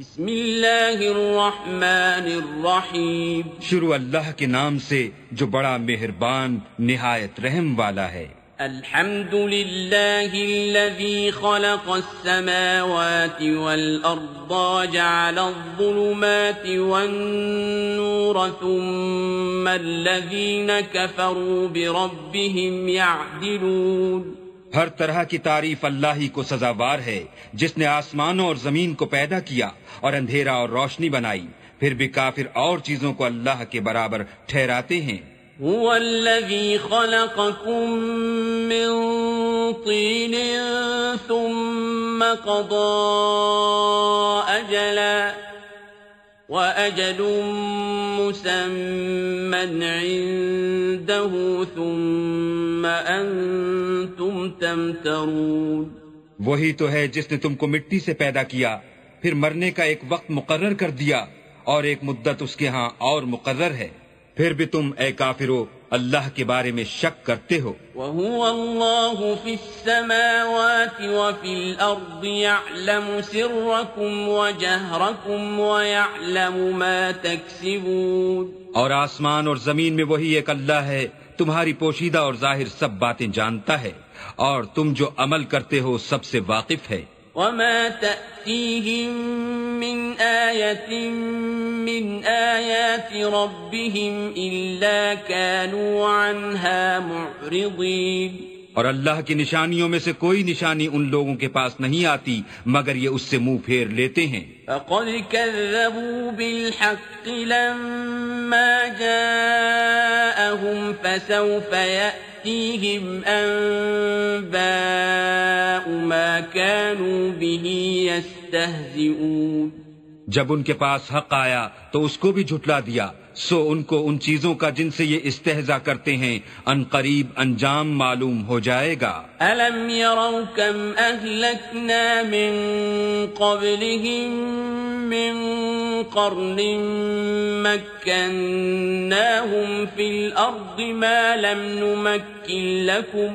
بسم اللہ الرحمن الرحیم۔ شروع اللہ کے نام سے جو بڑا مہربان نہایت رحم والا ہے۔ الحمد للہ الذي خلق السماوات والأرض جعل الظلمات والنور ثم الذين كفروا بربهم يعدلون ہر طرح کی تعریف اللہ ہی کو سزاوار ہے، جس نے آسمانوں اور زمین کو پیدا کیا اور اندھیرا اور روشنی بنائی، پھر بھی کافر اور چیزوں کو اللہ کے برابر ٹھہراتے ہیں۔ هو الذي خلقكم من طين ثم قضى أجلا وأجل مسمى عنده ثم أنتم تمترون وہی تو ہے جس نے تم کو مٹی سے پیدا کیا پھر مرنے کا ایک وقت مقرر کر دیا اور ایک مدت اس کے ہاں اور مقرر ہے۔ پھر بھی تم اے کافرو اللہ کے بارے میں شک کرتے ہو۔ وهو الله في السماوات وفي الأرض يعلم سركم وجهركم ويعلم ما تكسبون اور آسمان اور زمین میں وہی ایک اللہ ہے تمہاری پوشیدہ اور ظاہر سب باتیں جانتا ہے اور تم جو عمل کرتے ہو سب سے واقف ہے۔ وما تأتيهم من آية من آيات ربهم إلا كانوا عنها معرضين اور اللہ کی نشانیوں میں سے کوئی نشانی ان لوگوں کے پاس نہیں آتی مگر یہ اس سے منہ پھیر لیتے ہیں۔ فقد كذبوا بالحق لما جاءهم فسوف يأتيهم أنباء ما كانوا به يستهزئون۔ جب ان کے پاس حق آیا تو اس کو بھی جھٹلا دیا۔ سو ان کو ان چیزوں کا جن سے یہ استہزا کرتے ہیں، ان قریب انجام معلوم ہو جائے گا۔ ألم يروا كم أهلكنا من قبلهم من قرن مكناهم في الأرض ما لم نمكن لكم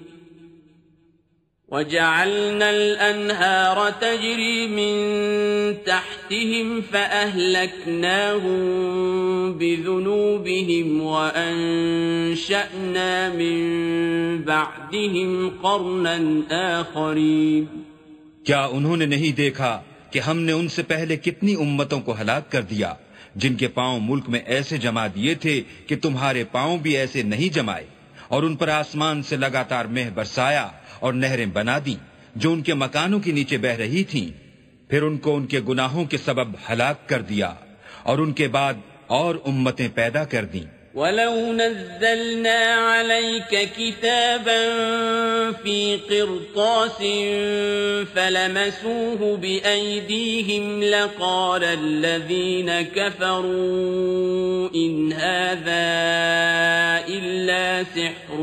وجعلنا الأنهار تجري من تحتهم فأهلكناهم بذنوبهم وأنشأنا من بعدهم قرنا آخرين. کیا انہوں نے نہیں دیکھا کہ ہم نے ان سے پہلے کتنی امتوں کو ہلاک کر دیا، جن کے پاؤں ملک میں ایسے جما دیے تھے کہ تمہارے پاؤں بھی ایسے نہیں جمائے، اور ان پر آسمان سے لگاتار مہ برسایا۔ اور نہریں بنا دی جو ان کے مکانوں کے نیچے بہ رہی تھیں۔ پھر ان کو ان کے گناہوں کے سبب ہلاک کر دیا اور ان کے بعد اور امتیں پیدا کر دیں۔ ولو نزلنا عليك كتابا في قرطاس فلمسوه بأيديهم لقال الذين كفروا إن هذا إلا سحر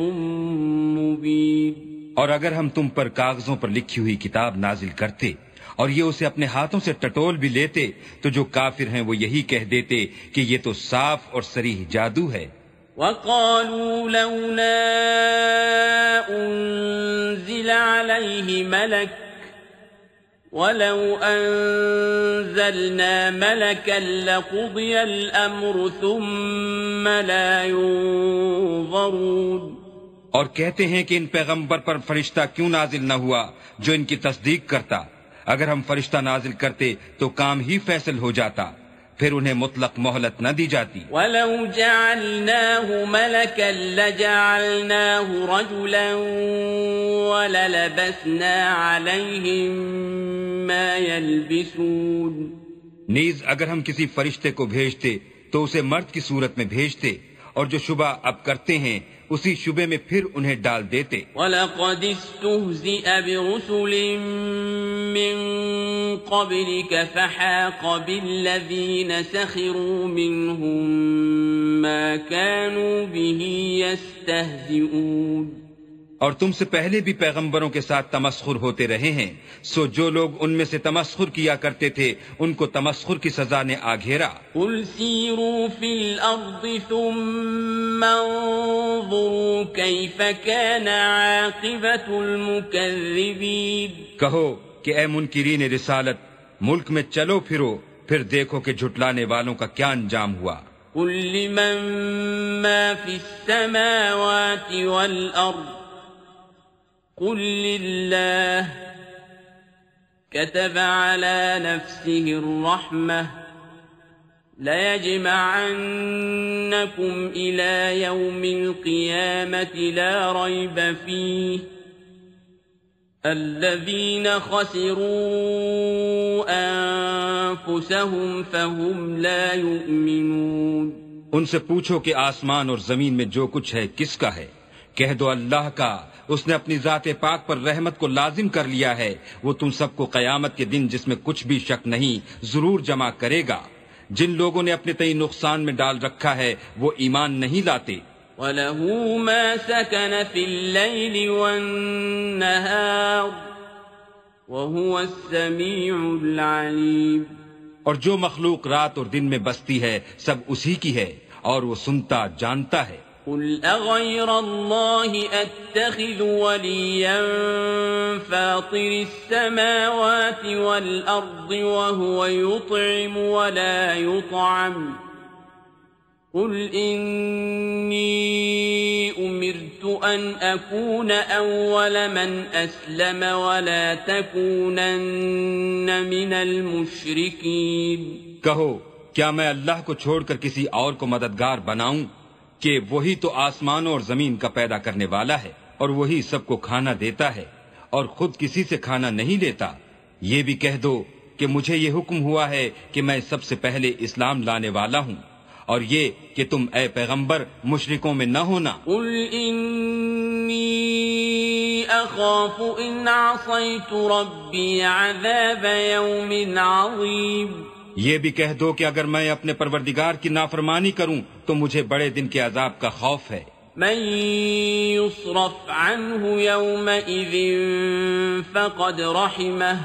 مبين اور اگر ہم تم پر کاغذوں پر لکھی ہوئی کتاب نازل کرتے اور یہ اسے اپنے ہاتھوں سے ٹٹول بھی لیتے، تو جو کافر ہیں وہ یہی کہہ دیتے کہ یہ تو صاف اور سریح جادو ہے۔ وقالوا لولا أنزل عليه ملك ولو أنزلنا ملكا لقضي الأمر ثم لا ينظرون۔ اور کہتے ہیں کہ ان پیغمبر پر فرشتہ کیوں نازل نہ ہوا جو ان کی تصدیق کرتا۔ اگر ہم فرشتہ نازل کرتے تو کام ہی فیصل ہو جاتا پھر انہیں مطلق مہلت نہ دی جاتی۔ ولو جعلناه ملكا لجعلناه رجلا وللبسنا عليهم ما يلبسون۔ نیز اگر ہم کسی فرشتے کو بھیجتے تو اسے مرد کی صورت میں بھیجتے اور جو شبہ اب کرتے ہیں اسی شبے میں پھر انہیں ڈال دیتے۔ وَلَقَدْ اسْتُهْزِئَ بِرُسُلٍ مِّن قَبْلِكَ فَحَاقَ بِالَّذِينَ سَخِرُوا مِنْهُمْ مَا كَانُوا بِهِ يَسْتَهْزِئُونَ اور تم سے پہلے بھی پیغمبروں کے ساتھ تمسخر ہوتے رہے ہیں سو جو لوگ ان میں سے تمسخر کیا کرتے تھے ان کو تمسخر کی سزا نے آ گھیرا في الأرض ثم انظروا كان کہو کہ اے منکرین رسالت ملک میں چلو پھرو پھر دیکھو کہ جھٹلانے والوں کا کیا انجام ہوا۔ قل لمن ما في السماوات والأرض؟ قل لله. كتب على نفسه الرحمة. ليجمعنكم إلى يوم القيامة لا ريب فيه. الذين خسروا أنفسهم فهم لا يؤمنون. ان سے پوچھو کہ آسمان اور زمین میں جو کچھ ہے، کس کا ہے؟ کہہ دو اللہ کا اس نے اپنی ذات پاک پر رحمت کو لازم کر لیا ہے۔ وہ تم سب کو قیامت کے دن جس میں کچھ بھی شک نہیں ضرور جمع کرے گا۔ جن لوگوں نے اپنے تئی نقصان میں ڈال رکھا ہے وہ ایمان نہیں لاتے۔ وَلَهُ مَا سَكَنَ فِي اللَّيْلِ وَالنَّهَارِ وَهُوَ السَّمِيعُ الْعَلِيمُ۔ اور جو مخلوق رات اور دن میں بستی ہے سب اسی کی ہے اور وہ سنتا جانتا ہے۔ قل أغير الله أتخذ وليا فاطر السماوات والأرض وهو يطعم ولا يطعم قل إني أمرت أن أكون أول من أسلم ولا تكونن من المشركين کہو، کیا میں اللہ کو چھوڑ کر کسی اور کو مددگار بناؤں؟ کہ وہی تو آسمانوں اور زمین کا پیدا کرنے والا ہے اور وہی سب کو کھانا دیتا ہے اور خود کسی سے کھانا نہیں لیتا۔ یہ بھی کہہ دو کہ مجھے یہ حکم ہوا ہے کہ میں سب سے پہلے اسلام لانے والا ہوں اور یہ کہ تم اے پیغمبر مشرکوں میں نہ ہونا۔ قل انی اخاف ان عصیت ربی عذاب یوم عظیم یہ بھی کہہ دو کہ اگر میں اپنے پروردگار کی نافرمانی کروں تو مجھے بڑے دن کے عذاب کا خوف ہے۔ من يصرف عنه يومئذ فقد رحمه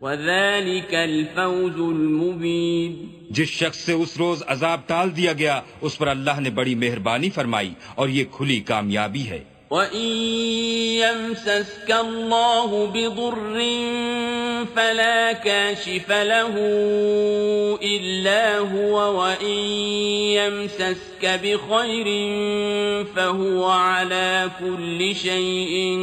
وذلك الفوز المبين جس شخص سے اس روز عذاب ٹال دیا گیا اس پر اللہ نے بڑی مہربانی فرمائی اور یہ کھلی کامیابی ہے۔ وَإِن يَمْسَسْكَ اللَّهُ بِضُرٍّ فَلَا كَاشِفَ لَهُ إِلَّا هُوَ وَإِن يَمْسَسْكَ بِخَيْرٍ فَهُوَ عَلَى كُلِّ شَيْءٍ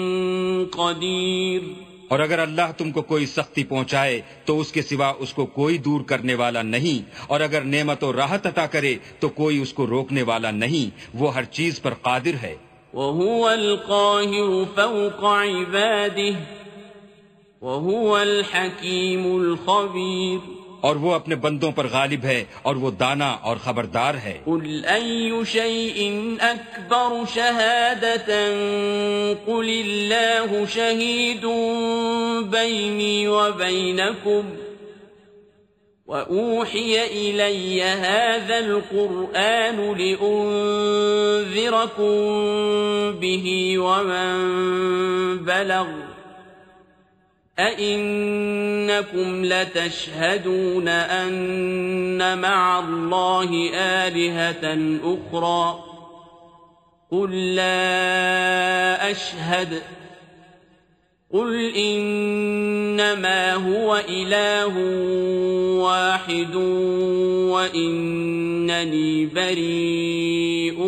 قَدِيرٌ اور اگر اللہ تم کو کوئی سختی پہنچائے تو اس کے سوا اس کو کوئی دور کرنے والا نہیں۔ اور اگر نعمت و راحت عطا کرے تو کوئی اس کو روکنے والا نہیں۔ وہ ہر چیز پر قادر ہے۔ وهو القاهر فوق عباده وهو الحكيم الخبير. اور وہ اپنے بندوں پر غالب ہے اور وہ دانا اور خبردار ہے۔ قل أي شيء أكبر شهادة؟ قل الله شهيد بيني وبينكم. وأوحي إلي هذا القرآن لأنذركم به ومن بلغ أئنكم لتشهدون أن مع الله آلهة أخرى قل لا أشهد أشهد قل إنما هو إله واحد وإنني بريء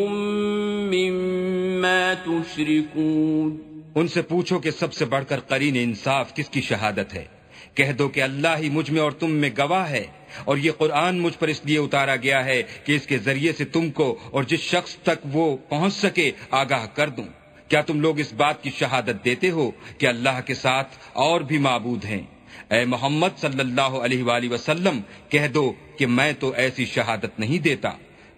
مما تشركون ان سے پوچھو کہ سب سے بڑھ کر قرین انصاف کس کی شہادت ہے؟ کہہ دو کہ اللہ ہی مجھ میں اور تم میں گواہ ہے اور یہ قرآن مجھ پر اس لیے اتارا گیا ہے کہ اس کے ذریعے سے تم کو اور جس شخص تک وہ پہنچ سکے آگاہ کر دوں۔ کیا تم لوگ اس بات کی شہادت دیتے ہو کہ اللہ کے ساتھ اور بھی معبود ہیں؟ اے محمد صلی اللہ علیہ وآلہ وسلم، کہہ دو کہ میں تو ایسی شہادت نہیں دیتا۔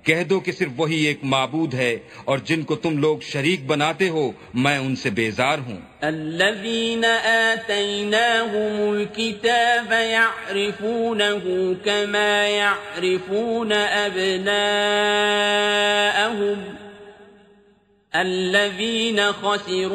کہہ دو کہ صرف وہی ایک معبود ہے اور جن کو تم لوگ شریک بناتے ہو، میں ان سے بیزار ہوں۔ الذين آتيناهم الكتاب يعرفونه كما يعرفون أبناءهم. الذين خسروا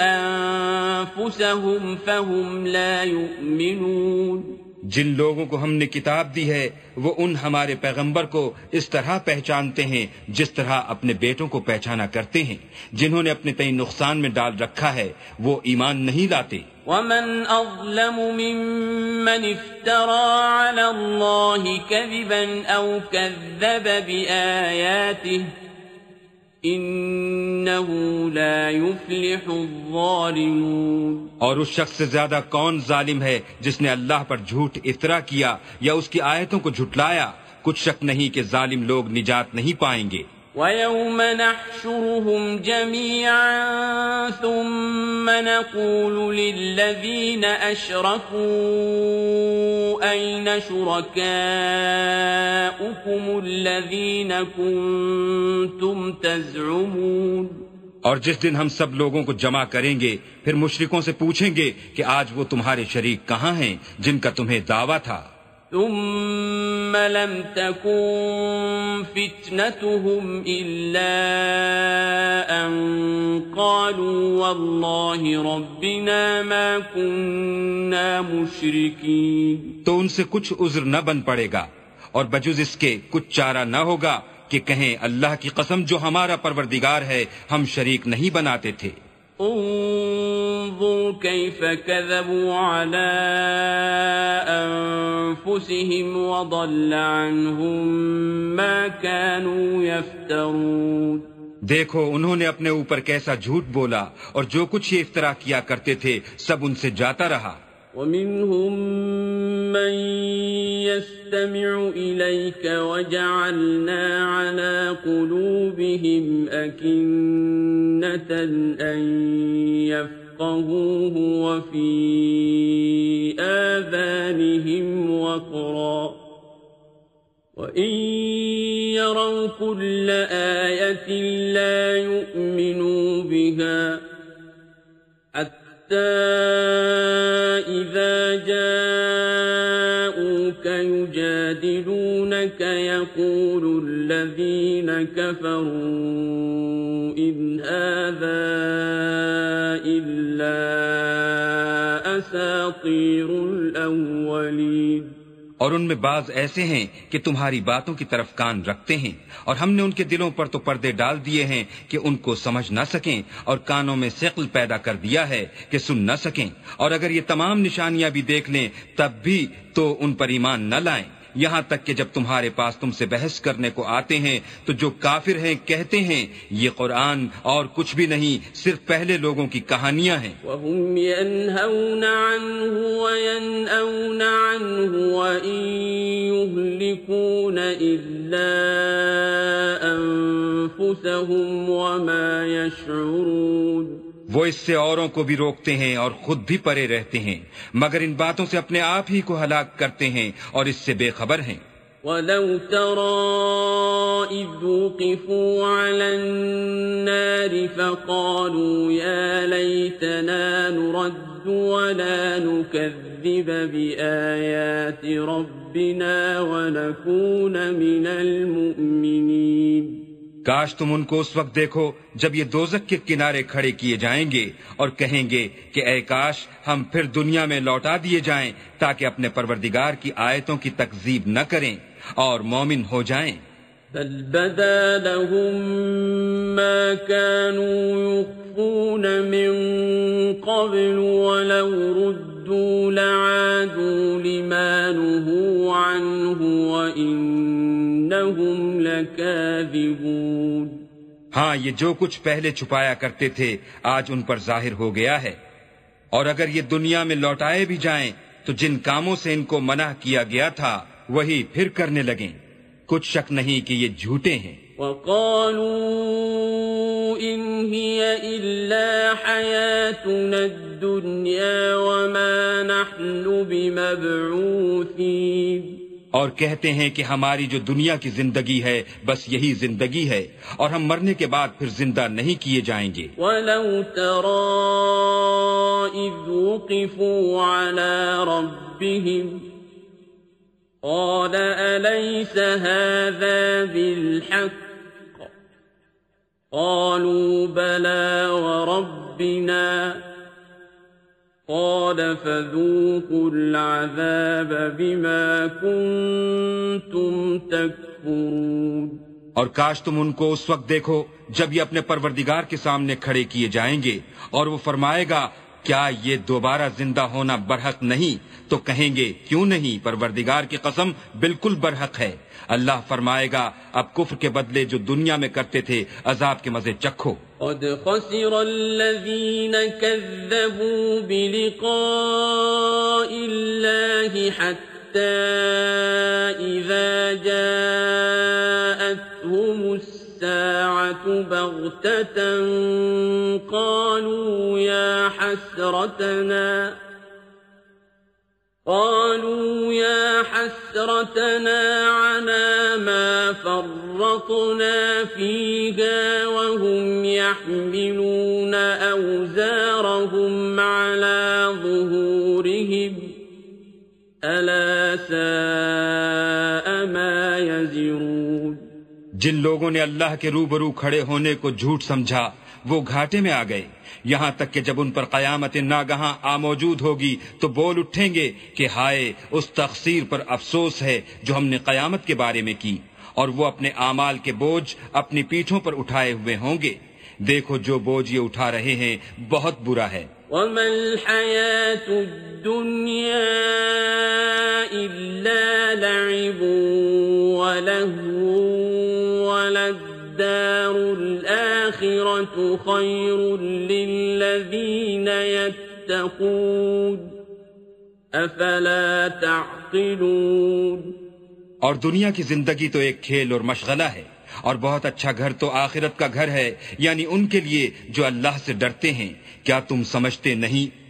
أنفسهم فهم لا يؤمنون جن لوگوں کو ہم نے کتاب دی ہے وہ ان ہمارے پیغمبر کو اس طرح پہچانتے ہیں جس طرح اپنے بیٹوں کو پہچانا کرتے ہیں۔ جنہوں نے اپنے تئیں نقصان میں ڈال رکھا ہے وہ ایمان نہیں لاتے۔ ومن أظلم ممن افترى على الله كذبا أو كذب بآياته انہو لا يفلح الظالمون۔ اور اس شخص سے زیادہ کون ظالم ہے جس نے اللہ پر جھوٹ افطرا کیا یا اس کی آیتوں کو جھٹلایا؟ کچھ شک نہیں کہ ظالم لوگ نجات نہیں پائیں گے۔ وَيَوْمَ نَحْشُرُهُمْ جَمِيعًا ثُمَّ نَقُولُ لِلَّذِينَ أَشْرَكُوا أَيْنَ شُرَكَاؤُكُمُ الَّذِينَ كُنْتُمْ تَزْعُمُونَ اور جس دن ہم سب لوگوں کو جمع کریں گے، پھر مشرکوں سے پوچھیں گے کہ آج وہ تمہارے شریک کہاں ہیں، جن کا تمہیں دعویٰ تھا۔ ثم لم تكن فتنتهم إلا أن قالوا والله ربنا ما كنا مشركين تو ان سے کچھ عذر نہ بن پڑے گا اور بجز اس کے کچھ چارہ نہ ہوگا کہ کہیں اللہ کی قسم جو ہمارا پروردگار ہے ہم شریک نہیں بناتے تھے۔ انظر كيف كذبوا على أنفسهم وضل عنهم ما كانوا يفترون. دیکھو، انہوں نے اپنے اوپر کیسا جھوٹ بولا اور جو کچھ یہ افطرا کیا کرتے تھے، سب ان سے جاتا رہا۔ ومنهم من يستمع إليك وجعلنا على قلوبهم أكنة أن يفقهوه وفي آذانهم وقرا. وإن يروا كل آية لا يؤمنوا بها. إذا جاءوك يجادلونك يقول الذين كفروا إن هذا إلا أساطير الأولين اور ان میں بعض ایسے ہیں کہ تمہاری باتوں کی طرف کان رکھتے ہیں اور ہم نے ان کے دلوں پر تو پردے ڈال دیے ہیں کہ ان کو سمجھ نہ سکیں اور کانوں میں سقل پیدا کر دیا ہے کہ سن نہ سکیں اور اگر یہ تمام نشانیاں بھی دیکھ لیں تب بھی تو ان پر ایمان نہ لائیں۔ یہاں تک کہ جب تمہارے پاس تم سے بحث کرنے کو آتے ہیں، تو جو کافر ہیں، کہتے ہیں، یہ قرآن اور کچھ بھی نہیں، صرف پہلے لوگوں کی کہانیاں ہیں۔ وهم ينهون عنه وينأون عنه وإن يهلكون إلا أنفسهم وما يشعرون وہ اس سے اوروں کو بھی روکتے ہیں اور خود بھی پرے رہتے ہیں، مگر ان باتوں سے اپنے آپ ہی کو ہلاک کرتے ہیں اور اس سے بے خبر ہیں۔ ولو ترى إذ وقفوا على النار فقالوا يا ليتنا نرد ولا نكذب بآيات ربنا ونكون من المؤمنين۔ کاش تم ان کو اس وقت دیکھو جب یہ دوزک کے کنارے کھڑے کیے جائیں گے اور کہیں گے کہ اے کاش، ہم پھر دنیا میں لوٹا دیے جائیں تاکہ اپنے پروردگار کی آیتوں کی تکذیب نہ کریں اور مومن ہو جائیں۔ بل بدا لهم ما كانوا يخفون من قبل ولو ردوا لعادوا لما نهوا عنه وإنهم لكاذبون ہاں یہ جو کچھ پہلے چھپایا کرتے تھے، آج ان پر ظاہر ہو گیا ہے۔ اور اگر یہ دنیا میں لوٹائے بھی جائیں، تو جن کاموں سے ان کو منع کیا گیا تھا، وہی پھر کرنے لگیں۔ کچھ شک نہیں کہ یہ جھوٹے ہیں۔ وقالوا إن هي إلا حياتنا الدنيا وما نحن بمبعوثين۔ اور کہتے ہیں کہ ہماری جو دنیا کی زندگی ہے بس یہی زندگی ہے۔ اور ہم مرنے کے بعد پھر زندہ نہیں کیے جائیں گے۔ ولو ترى إذ وقفوا على ربهم قال أليس هذا بالحق؟ قالوا بلى وربنا. قال فذوقوا العذاب بما كنتم تكفرون. اور کاش تم ان کو اس وقت دیکھو جب یہ اپنے پروردگار کے سامنے کھڑے کیے جائیں گے اور وہ فرمائے گا، کیا یہ دوبارہ زندہ ہونا برحق نہیں؟ تو کہیں گے، کیوں نہیں؟ پروردگار کی قسم بالکل برحق ہے. اللہ فرمائے گا، اب کفر کے بدلے جو دنیا میں کرتے تھے، عذاب کے مزے چکھو. قد خسر الذين كذبوا بلقاء الله حتى إذا جاءتهم الساعة بغتة قالوا يا حسرتنا قالوا يا حسرتنا على ما فرطنا فيها وهم يحملون أوزارهم على ظهورهم ألا ساء ما يزرون جن لوگوں نے اللہ کے روبرو کھڑے ہونے کو جھوٹ سمجھا، وہ گھاٹے میں آ گئے۔ یہاں تک کہ جب ان پر قیامت ناگہاں آ موجود ہوگی تو بول اٹھیں گے کہ ہائے، اس تقسیر پر افسوس ہے جو ہم نے قیامت کے بارے میں کی۔ اور وہ اپنے اعمال کے بوجھ اپنی پیٹھوں پر اٹھائے ہوئے ہوں گے۔ دیکھو جو بوجھ یہ اٹھا رہے ہیں، بہت برا ہے۔ وما الحياة الدنيا إلا لعب ولهو وللدار الآخرة خير للذين يتقون. أفلا تعقلون؟ اور دنیا کی زندگی تو ایک کھیل اور مشغلہ ہے، اور بہت اچھا گھر تو آخرت کا گھر ہے یعنی ان کے لیے جو اللہ سے ڈرتے ہیں، کیا تم سمجھتے نہیں؟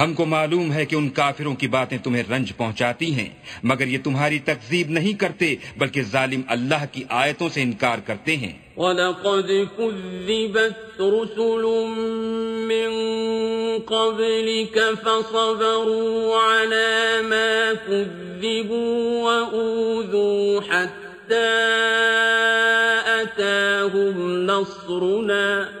ہم کو معلوم ہے کہ ان کافروں کی باتیں تمہیں رنج پہنچاتی ہیں، مگر یہ تمہاری تکذیب نہیں کرتے، بلکہ ظالم اللہ کی آیتوں سے انکار کرتے ہیں۔ وَلَقَدْ كُذِّبَتْ رُسُلٌ مِّن قَبْلِكَ فَصَبَرُوا عَلَى مَا كُذِّبُوا وَأُوذُوا حَتَّى أَتَاهُمْ نَصْرُنَا۔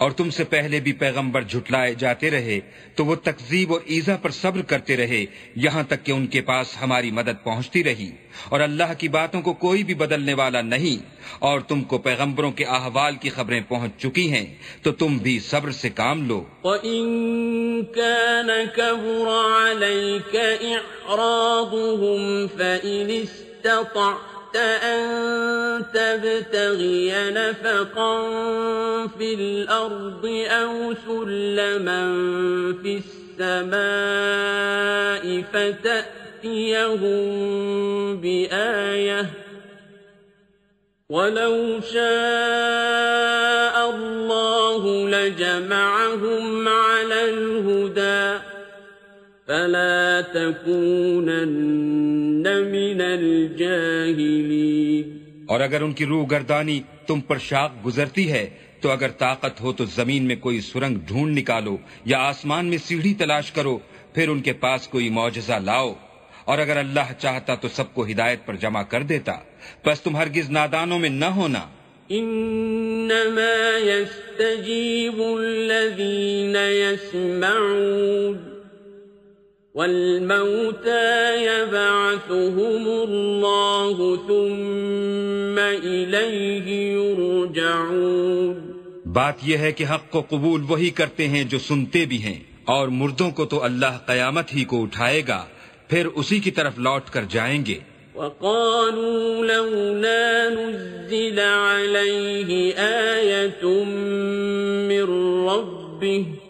اور تم سے پہلے بھی پیغمبر جھٹلائے جاتے رہے، تو وہ تکذیب اور ایزا پر صبر کرتے رہے، یہاں تک کہ ان کے پاس ہماری مدد پہنچتی رہی۔ اور اللہ کی باتوں کو کوئی بھی بدلنے والا نہیں۔ اور تم کو پیغمبروں کے احوال کی خبریں پہنچ چکی ہیں، تو تم بھی صبر سے کام لو۔ وَإِن كَانَ كَبُرَ عَلَيْكَ إِعْرَاضُهُمْ فَإِنِ اسْتَطَعْتَ أردت أن تبتغي نفقا في الأرض أو سلما في السماء فتأتيهم بآية ولو شاء الله لجمعهم على الهدى فلا تكونن من اور اگر ان کی روح گردانی تم پر شاق گزرتی ہے تو اگر طاقت ہو تو زمین میں کوئی سرنگ ڈھونڈ نکالو یا آسمان میں سیڑھی تلاش کرو پھر ان کے پاس کوئی معجزہ لاؤ۔ اور اگر اللہ چاہتا تو سب کو ہدایت پر جمع کر دیتا۔ بس تم ہرگز نادانوں میں نہ ہونا۔ انما يستجيب الذين يسمعون والموتى يبعثهم الله ثم إليه يرجعون بات یہ ہے کہ حق کو قبول وہی کرتے ہیں جو سنتے بھی ہیں اور مردوں کو تو اللہ قیامت ہی کو اٹھائے گا پھر اسی کی طرف لوٹ کر جائیں گے۔ وقالوا لولا نزل عليه آية من ربه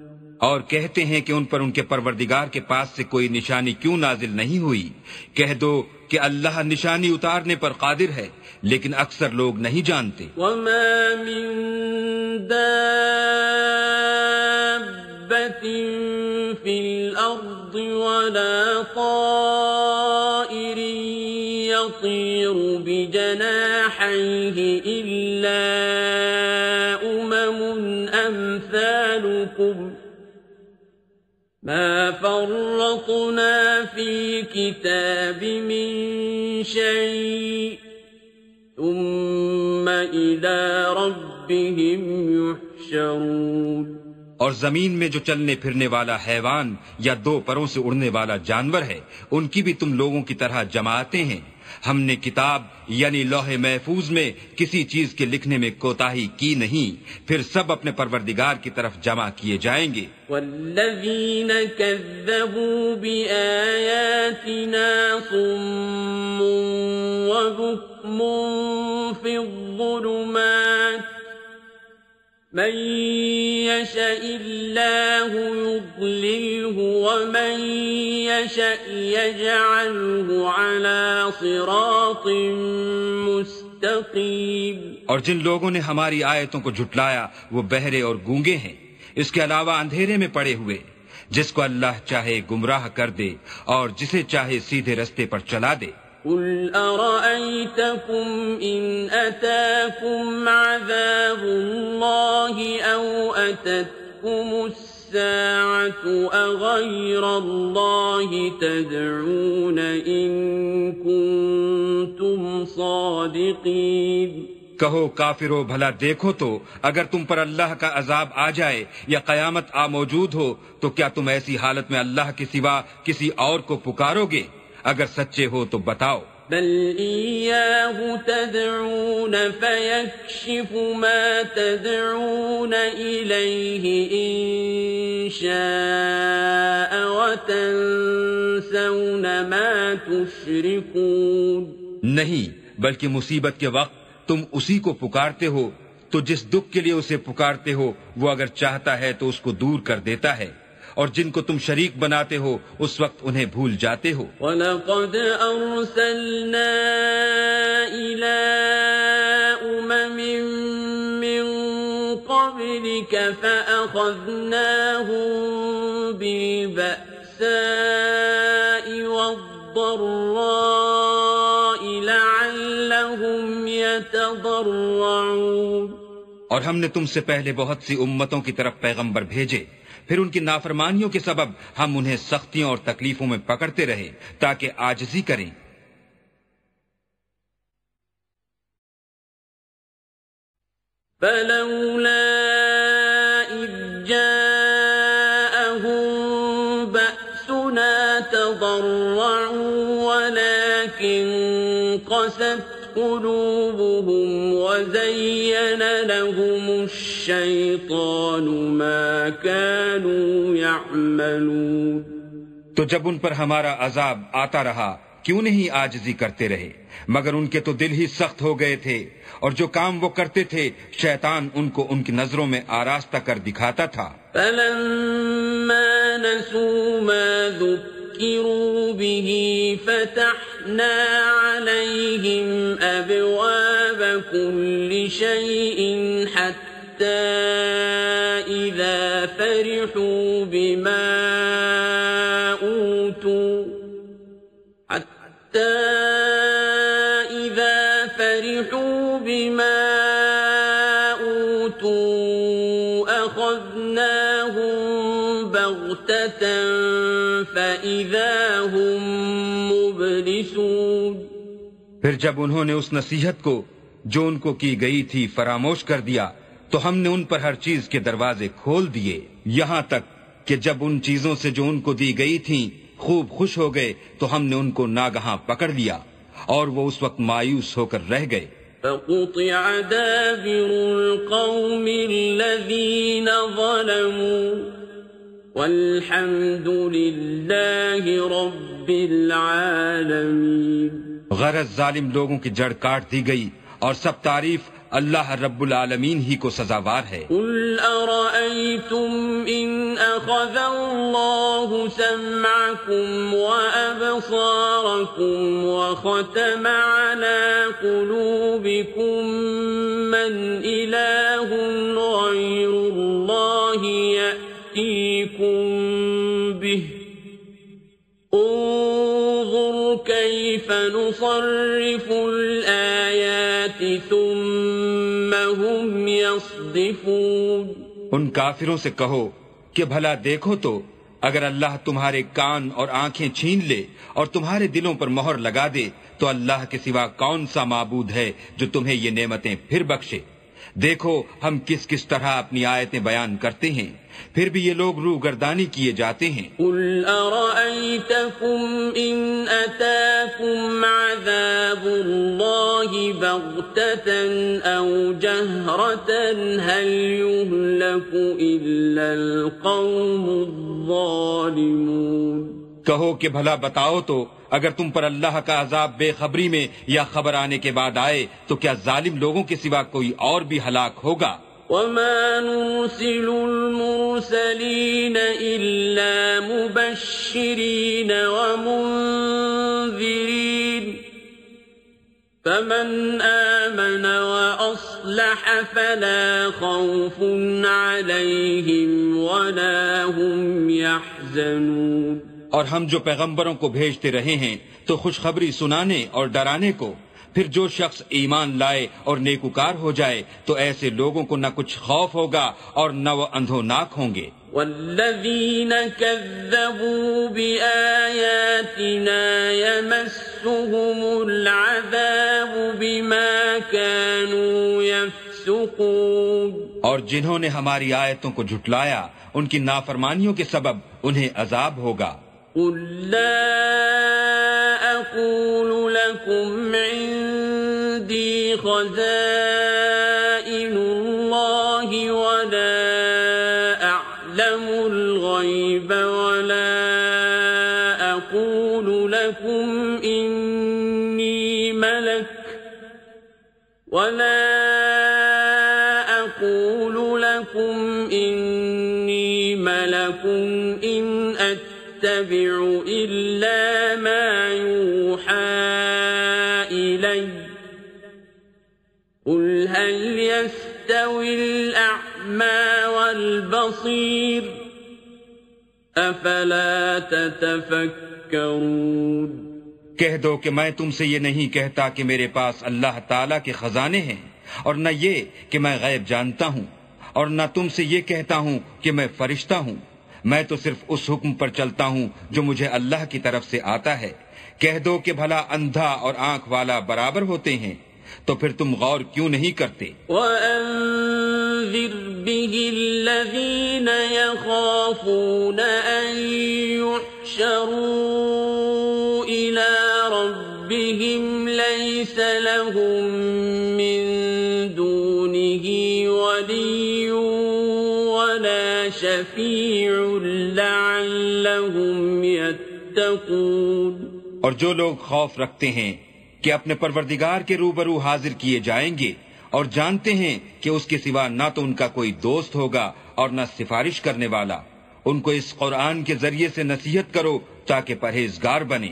اور کہتے ہیں کہ ان پر ان کے پروردگار کے پاس سے کوئی نشانی کیوں نازل نہیں ہوئی؟ کہہ دو کہ اللہ نشانی اتارنے پر قادر ہے، لیکن اکثر لوگ نہیں جانتے۔ وما من في الأرض ولا طائر يطير بجناحيه إلا أمم أمثالكم ما فرطنا في كتاب من شيء ثم إلى ربهم يحشرون اور زمین میں جو چلنے پھرنے والا حیوان یا دو پروں سے اڑنے والا جانور ہے، ان کی بھی تم لوگوں کی طرح جماعتیں ہیں۔ ہم نے کتاب یعنی لوح محفوظ میں کسی چیز کے لکھنے میں کوتاہی کی نہیں۔ پھر سب اپنے پروردگار کی طرف جمع کیے جائیں گے۔ والذین كذبوا بآیاتنا صم وبكم فی الظلمات من يشاء الله يضلله ومن يشاء يجعله على صراط مستقيم. اور جن لوگوں نے ہماری آیتوں کو جھٹلایا، وہ بہرے اور گونگے ہیں۔ اس کے علاوہ اندھیرے میں پڑے ہوئے۔ جس کو اللہ چاہے گمراہ کر دے اور جسے چاہے سیدھے رستے پر چلا دے۔ قل أرأيتكم إن أتاكم عذاب الله أو أتتكم الساعة أغير الله تدعون إن كنتم صادقين کہو کافرو، بھلا دیکھو تو اگر تم پر اللہ کا عذاب آ جائے یا قیامت آ موجود ہو، تو کیا تم ایسی حالت میں اللہ کے سوا کسی اور کو پکارو گے؟ اگر سچے ہو تو بتاؤ۔ بل إياه تدعون فيكشف ما تدعون إليه إن شاء وتنسون ما تشركون۔ نہیں بلکہ مصیبت کے وقت تم اسی کو پکارتے ہو تو جس دکھ کے لیے اسے پکارتے ہو وہ اگر چاہتا ہے تو اس کو دور کر دیتا ہے۔ اور جن کو تم شریک بناتے ہو، اس وقت انہیں بھول جاتے ہو۔ وَلَقَدْ أَرْسَلْنَا إِلَىٰ أُمَمٍ مِّن قَبْلِكَ فَأَخَذْنَاهُم بِالْبَأْسَاءِ وَالضَّرَّاءِ لَعَلَّهُمْ يَتَضَرَّعُونَ اور ہم نے تم سے پہلے بہت سی امتوں کی طرف پیغمبر بھیجے۔ پھر ان کی نافرمانیوں کے سبب ہم انہیں سختیوں اور تکلیفوں میں پکڑتے رہے تاکہ آجزی کریں۔ فلولا إذ جاءهم بأسنا تضرعوا ولكن قست قلوبهم وزين لهم الشيطان ما كانوا يعملون تو جب ان پر ہمارا عذاب آتا رہا کیوں نہیں آجزی کرتے رہے؟ مگر ان کے تو دل ہی سخت ہو گئے تھے اور جو کام وہ کرتے تھے شیطان ان کو ان کی نظروں میں آراستہ کر دکھاتا تھا۔ فلما نسوا ما ذكروا به فتحنا عليهم أبواب كل شيء حتى إذا فرحوا بما أوتوا حتى إذا فرحوا بما پھر جب انہوں نے اس نصیحت کو، جو ان کو کی گئی تھی، فراموش کر دیا، تو ہم نے ان پر ہر چیز کے دروازے کھول دیے۔ یہاں تک کہ جب ان چیزوں سے جو ان کو دی گئی تھیں خوب خوش ہو گئے، تو ہم نے ان کو ناگہاں پکڑ لیا اور وہ اس وقت مایوس ہو کر رہ گئے۔ فقطع دابر القوم الذين ظلموا والحمد لله رب العالمين غرض ظالم لوگوں کی جڑ کاٹ دی گئی اور سب تعریف اللہ رب العالمین ہی کو سزاوار ہے۔ قل أرأيتم إن أخذ الله سمعكم وأبصاركم وختم على قلوبكم من إله غير الله يأتيكم به۔ انظر نصرف الآيات ثم هم يصدفون ان کافروں سے کہو کہ بھلا دیکھو تو اگر اللہ تمہارے کان اور آنکھیں چھین لے اور تمہارے دلوں پر مہر لگا دے تو اللہ کے سوا کون سا معبود ہے جو تمہیں یہ نعمتیں پھر بخشے؟ دیکھو ہم کس کس طرح اپنی آیتیں بیان کرتے ہیں۔ پھر بھی یہ log روح گردانی کیے جاتے ہیں۔ قل أتاكم عذاب جهرة هل يهلك إلا القوم الظالمون۔ کہو کہ بھلا بتاؤ تو اگر تم پر اللہ کا عذاب بے خبری میں یا خبر آنے کے بعد آئے تو کیا ظالم لوگوں کے سوا کوئی اور بھی ہلاک ہوگا؟ وما نرسل المرسلين إلا مبشرين ومنذرين فمن آمن وأصلح فلا خوف عليهم ولا هم يحزنون اور ہم جو پیغمبروں کو بھیجتے رہے ہیں تو خوشخبری سنانے اور ڈرانے کو پھر جو شخص ایمان لائے اور نیکوکار ہو جائے تو ایسے لوگوں کو نہ کچھ خوف ہوگا اور نہ وہ اندھو ناک ہوں گے۔ والذين كذبوا بآياتنا يمسهم العذاب بما كانوا يفسقون۔ اور جنہوں نے ہماری آیتوں کو جھٹلایا ان کی نافرمانیوں کے سبب انہیں عذاب ہوگا۔ قل لا أقول لكم عندي خزائن الله ولا أعلم الغيب ولا أقول لكم إني ملك ولا أتبع إلا ما يوحى إلي. قل هل يستوي الأعمى والبصير؟ أفلا تتفكرون؟ کہہ دو کہ میں تم سے یہ نہیں کہتا کہ میرے پاس اللہ تعالی کے خزانے ہیں اور نہ یہ کہ میں غیب جانتا ہوں اور نہ تم سے یہ کہتا ہوں کہ میں فرشتہ ہوں۔ میں تو صرف اس حکم پر چلتا ہوں جو مجھے اللہ کی طرف سے آتا ہے۔ کہہ دو کہ بھلا اندھا اور آنکھ والا برابر ہوتے ہیں، تو پھر تم غور کیوں نہیں کرتے؟ وأنذر به الذين يخافون أن يحشروا إلى ربهم ليس لهم شفیع لعلهم يتقون اور جو لوگ خوف رکھتے ہیں کہ اپنے پروردگار کے روبرو حاضر کیے جائیں گے اور جانتے ہیں کہ اس کے سوا نہ تو ان کا کوئی دوست ہوگا اور نہ سفارش کرنے والا، ان کو اس قرآن کے ذریعے سے نصیحت کرو تاکہ پرہیزگار بنے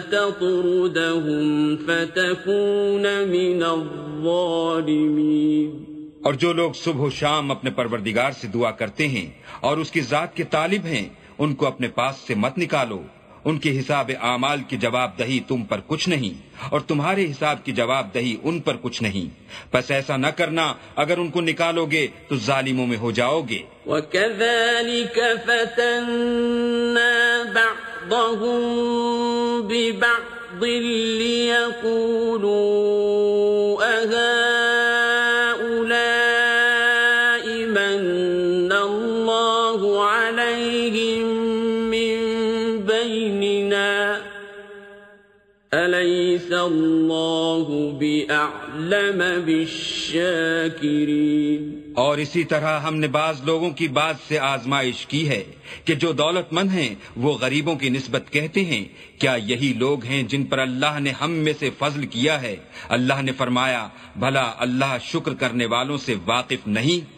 فتطردهم فتكون من الظالمين. اور جو لوگ صبح و شام اپنے پروردگار سے دعا کرتے ہیں اور اس کی ذات کے طالب ہیں، ان کو اپنے پاس سے مت نکالو۔ ان کے حساب اعمال کی جواب دہی تم پر کچھ نہیں، اور تمہارے حساب کی جواب دہی ان پر کچھ نہیں۔ بس ایسا نہ کرنا، اگر ان کو نکالو گے تو ظالموں میں ہو جاؤ گے۔ وكذلك فتنا بعض بعضهم ببعض ليقولوا أهؤلاء أليس الله بأعلم اور اسی طرح ہم نے بعض لوگوں کی بات سے آزمائش کی ہے کہ جو دولت مند ہیں، وہ غریبوں کی نسبت کہتے ہیں، کیا یہی لوگ ہیں جن پر اللہ نے ہم میں سے فضل کیا ہے؟ اللہ نے فرمایا، بھلا اللہ شکر کرنے والوں سے واقف نہیں۔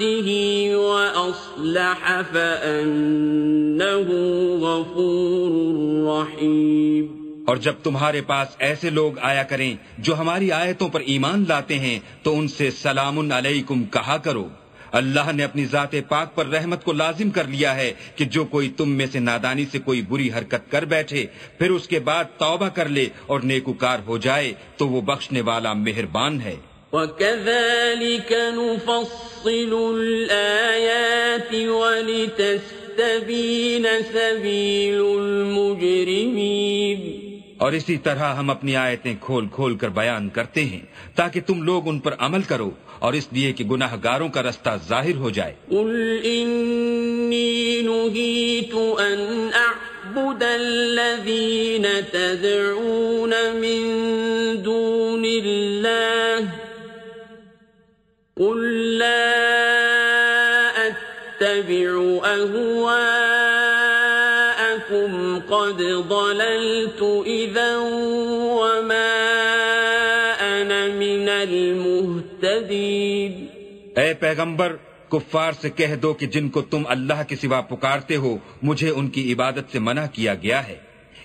بعده وأصلح فأنه غفور رحيم. اور جب تمہارے پاس ایسے لوگ آیا کریں جو ہماری آیتوں پر ایمان لاتے ہیں، تو ان سے سلام علیکم کہا کرو۔ اللہ نے اپنی ذات پاک پر رحمت کو لازم کر لیا ہے کہ جو کوئی تم میں سے نادانی سے کوئی بری حرکت کر بیٹھے، پھر اس کے بعد توبہ کر لے اور نیکوکار ہو جائے، تو وہ بخشنے والا مہربان ہے۔ وَكَذَلِكَ نُفَصِّلُ الْآيَاتِ وَلِتَسْتَبِينَ سَبِيلُ الْمُجْرِمِينَ اور اسی طرح ہم اپنی آیتیں کھول کھول کر بیان کرتے ہیں تاکہ تم لوگ ان پر عمل کرو اور اس لیے کہ گناہ گاروں کا رستہ ظاہر ہو جائے۔ قل إني نهيت أن أعبد الذين تدعون من دون الله قل لا أتبع أهواءكم قد ضللت إذا وما أنا من المهتدين اے پیغمبر، کفار سے کہہ دو کہ جن کو تم اللہ کے سوا پکارتے ہو، مجھے ان کی عبادت سے منع کیا گیا ہے۔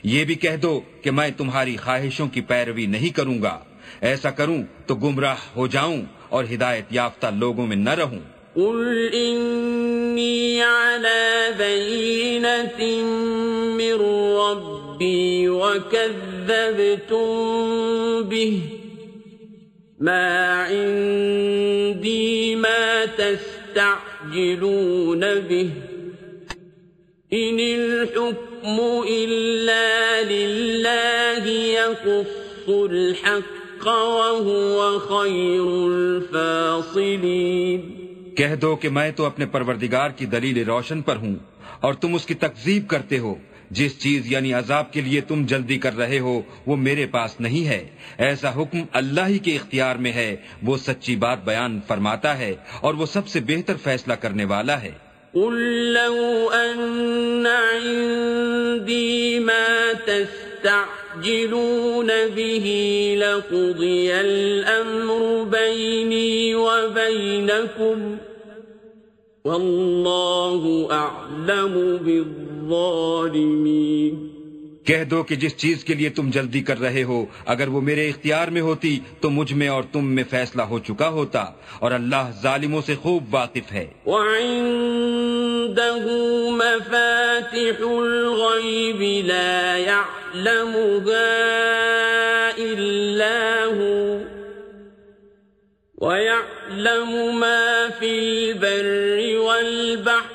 یہ بھی کہہ دو کہ میں تمہاری خواہشوں کی پیروی نہیں کروں گا۔ ایسا کروں تو گمراہ ہو جاؤں اور ہدایت یافتہ لوگوں میں نہ رہوں۔ قل إني على بينة من ربي وكذبتم به ما عندي ما تستعجلون به إن الحكم إلا لله يقص الحق وهو خير الفاصلين کہہ دو کہ میں تو اپنے پروردگار کی دلیل روشن پر ہوں اور تم اس کی تکذیب کرتے ہو۔ جس چیز یعنی عذاب کے لیے تم جلدی کر رہے ہو وہ میرے پاس نہیں ہے۔ ایسا حکم اللہ ہی کے اختیار میں ہے۔ وہ سچی بات بیان فرماتا ہے اور وہ سب سے بہتر فیصلہ کرنے والا ہے۔ قل لو أن عندي ما تستعجلون به لقضي الأمر بيني وبينكم والله أعلم بالظالمين کہہ دو کہ جس چیز کے لیے تم جلدی کر رہے ہو، اگر وہ میرے اختیار میں ہوتی تو مجھ میں اور تم میں فیصلہ ہو چکا ہوتا، اور اللہ ظالموں سے خوب واقف ہے۔ وعنده مفاتح الغيب لا يعلمها إلا هو، ويعلم ما في البر والبحر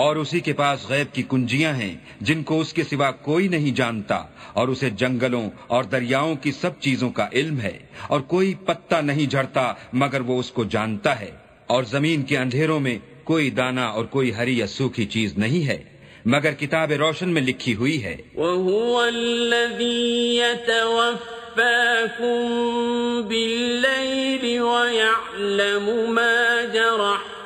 اور اسی کے پاس غیب کی کنجیاں ہیں، جن کو اس کے سوا کوئی نہیں جانتا، اور اسے جنگلوں اور دریاؤں کی سب چیزوں کا علم ہے، اور کوئی پتا نہیں جھڑتا مگر وہ اس کو جانتا ہے۔ اور زمین کے اندھیروں میں کوئی دانا اور کوئی ہری یا سوکھی چیز نہیں ہے، مگر کتاب روشن میں لکھی ہوئی ہے۔ وهو الذي يتوفاكم بالليل ويعلم ما جرحتم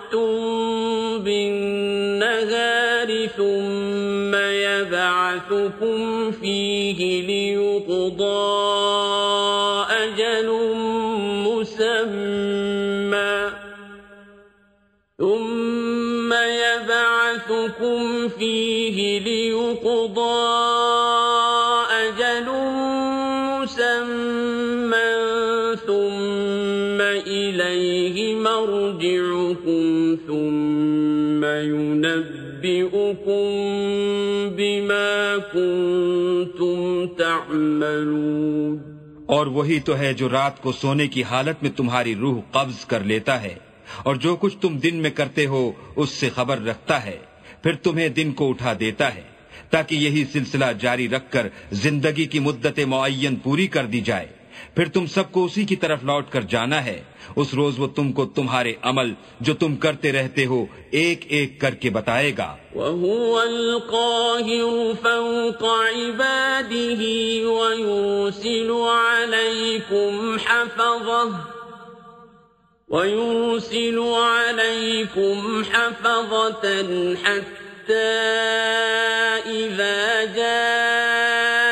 بالنهار ثم يبعثكم فيه ليقضى أجل مسمى ثم يبعثكم فيه ليقضى بما كنتم تعملون اور وہی تو ہے جو رات کو سونے کی حالت میں تمہاری روح قبض کر لیتا ہے۔ اور جو کچھ تم دن میں کرتے ہو، اس سے خبر رکھتا ہے۔ پھر تمہیں دن کو اٹھا دیتا ہے، تاکہ یہی سلسلہ جاری رکھ کر زندگی کی مدت معین پوری کر دی جائے۔ پھر تم سب کو اسی کی طرف لوٹ کر جانا ہے۔ اس روز وہ تم کو تمہارے عمل جو تم کرتے رہتے ہو ایک ایک کر کے بتائے گا۔ وهو القاهر فوق عباده ويرسل عليكم حفظه ويرسل عليكم حفظة حتى إذا جاء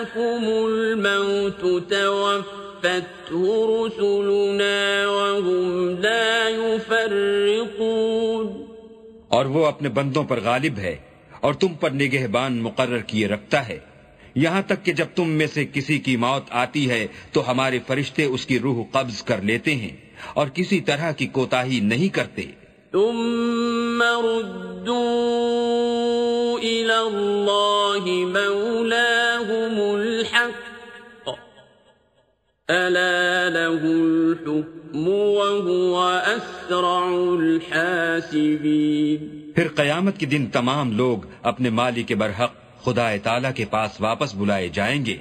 أحدكم الموت توفته رسلنا وهم لا يفرقون اور وہ اپنے بندوں پر غالب ہے اور تم پر نگہبان مقرر کیے رکھتا ہے۔ یہاں تک کہ جب تم میں سے کسی کی موت آتی ہے تو ہمارے فرشتے اس کی روح قبض کر لیتے ہیں اور کسی طرح کی کوتاہی نہیں کرتے۔ ثم ردوا إلى الله مولاهم الحق ألا له الحكم وهو أسرع الحاسبين پھر قیامت کے دن تمام لوگ اپنے مالی کے برحق خدا تعالی کے پاس واپس بلائے جائیں گے۔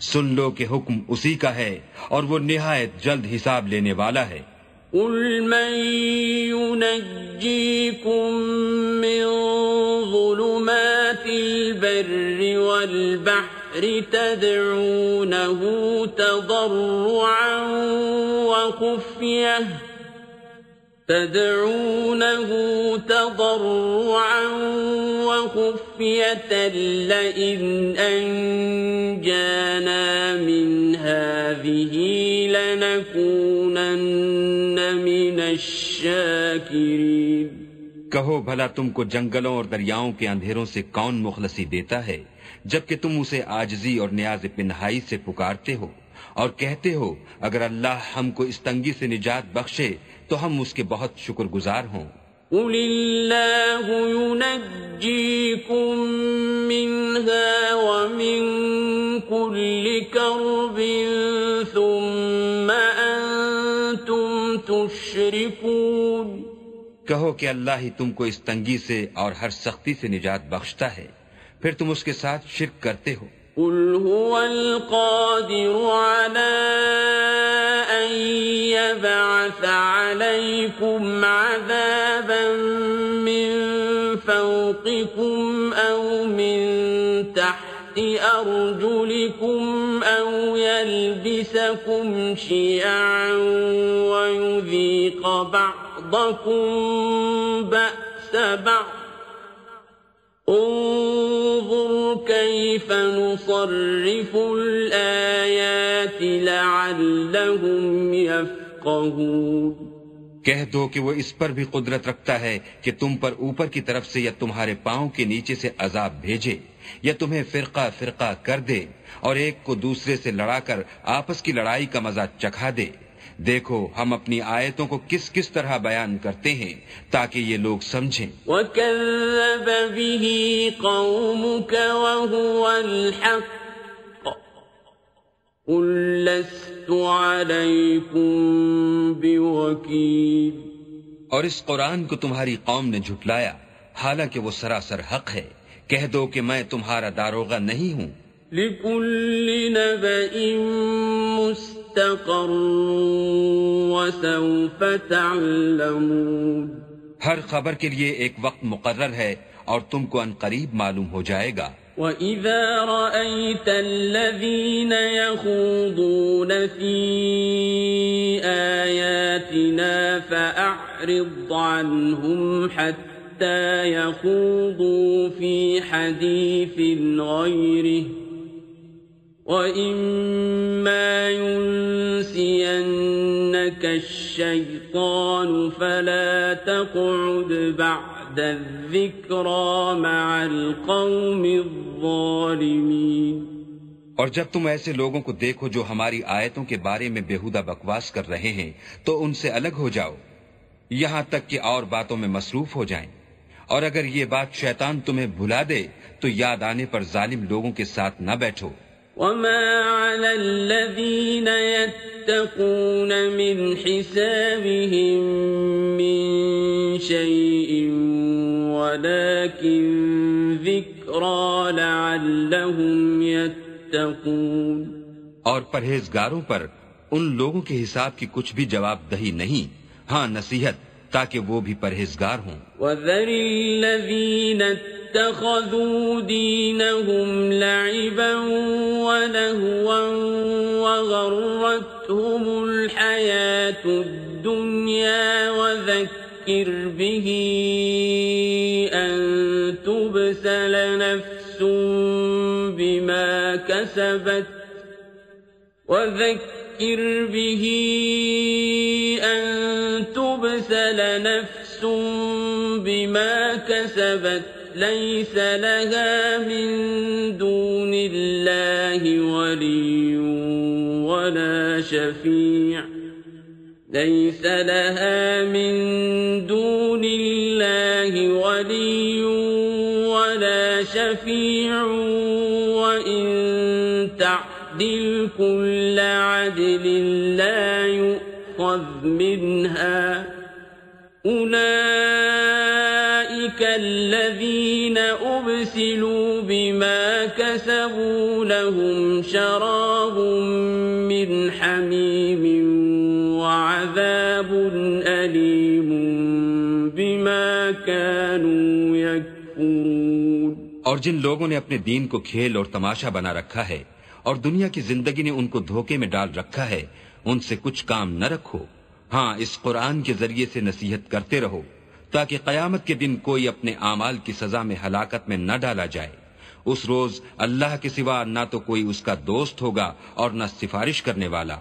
سن لو کہ حکم اسی کا ہے اور وہ نہایت جلد حساب لینے والا ہے۔ قل من ينجيكم من ظلمات البر والبحر تدعونه تضرعا وخفيه تدعونه تضرعا وخفية لئن أنجانا من هذه لنكونن من الشاكرين. کہو بھلا تم کو جنگلوں اور دریاؤں کے اندھیروں سے کون مخلصی دیتا ہے جبکہ تم اسے آجزی اور نیاز پنہائی سے پکارتے ہو اور کہتے ہو اگر اللہ ہم کو اس تنگی سے نجات بخشے تو ہم اس کے بہت شکر گزار ہوں۔ قل الله ينجيكم منها ومن كل كرب ثم تشركون کہو کہ اللہ ہی تم کو اس تنگی سے اور ہر سختی سے نجات بخشتا ہے۔ پھر تم اس کے ساتھ شرک کرتے ہو۔ قل هو القادر على أن يبعث عليكم عذابا من فوقكم أو من أرجلكم أو يلبسكم شيعا ويذيق بعضكم بأس بعض. انظر كيف نصرف الآيات لعلهم يفقهون. کہہ دو کہ وہ اس پر بھی قدرت رکھتا ہے کہ تم پر اوپر کی طرف سے یا تمہارے پاؤں کے نیچے سے عذاب بھیجے۔ یا تمہیں فرقہ فرقہ کر دے اور ایک کو دوسرے سے لڑا کر آپس کی لڑائی کا مزہ چکھا دے۔ دیکھو ہم اپنی آیتوں کو کس کس طرح بیان کرتے ہیں تاکہ یہ لوگ سمجھیں۔ وكذب به قومك وهو الحق قل لست عليكم بوكيل اور اس قرآن کو تمہاری قوم نے جھٹلایا حالانکہ وہ سراسر حق ہے۔ کہہ دو کہ میں تمہارا داروغہ نہیں ہوں۔ لكل نبأ مستقر وسوف تعلمون۔ ہر خبر کے لیے ایک وقت مقرر ہے اور تم کو ان قریب معلوم ہو جائے گا۔ وَإِذَا رَأَيْتَ الَّذِينَ يَخُوضُونَ فِي آيَاتِنَا فَأَعْرِضْ عَنْهُمْ حَتَّى يَخُوضُوا فِي حَدِيثٍ غَيْرِهِ وَإِمَّا يُنْسِيَنَّكَ الشَّيْطَانُ فَلَا تَقْعُدْ بَعْدَ الذِّكْرَى مَعَ الْقَوْمِ الظَّالِمِينَ اور جب تم ایسے لوگوں کو دیکھو جو ہماری آیتوں کے بارے میں بےحدہ بکواس کر رہے ہیں، تو ان سے الگ ہو جاؤ، یہاں تک کہ اور باتوں میں مصروف ہو جائیں۔ اور اگر یہ بات شیطان تمہیں بھلا دے تو یاد آنے پر ظالم لوگوں کے ساتھ نہ بیٹھو۔ وما على الذين يتقون من حسابهم من شيء ولكن ذكرى لعلهم يتقون۔ اور پرہیزگاروں پر ان لوگوں کے حساب کی کچھ بھی جواب دہی نہیں۔ ہاں نصیحت تاکہ وہ بھی پرہیزگار ہوں۔ وذر الذين اتخذوا دينهم لعبا ولهوا وغرتهم الحياة الدنيا وذكر به أن تبسل نفس بما كسبت وذكر به أن تبسل نفس بما كسبت ليس لها من دون الله ولي ولا شفيع ليس لها من دون الله ولي ولا شفيع وإن تعدل كل عدل لا يؤخذ منها. أولئك الذين أبسلوا بما كسبوا لهم شراب من حميم وعذاب أليم بما كانوا يكفرون. اور جن لوگوں نے اپنے دین کو کھیل اور تماشا بنا رکھا ہے اور دنیا کی زندگی نے ان کو دھوکے میں ڈال رکھا ہے، ان سے کچھ کام نہ رکھو۔ ہاں اس قرآن کے ذریعے سے نصیحت کرتے رہو، تاکہ قیامت کے دن کوئی اپنے اعمال کی سزا میں ہلاکت میں نہ ڈالا جائے۔ اس روز اللہ کے سوا نہ تو کوئی اس کا دوست ہوگا اور نہ سفارش کرنے والا۔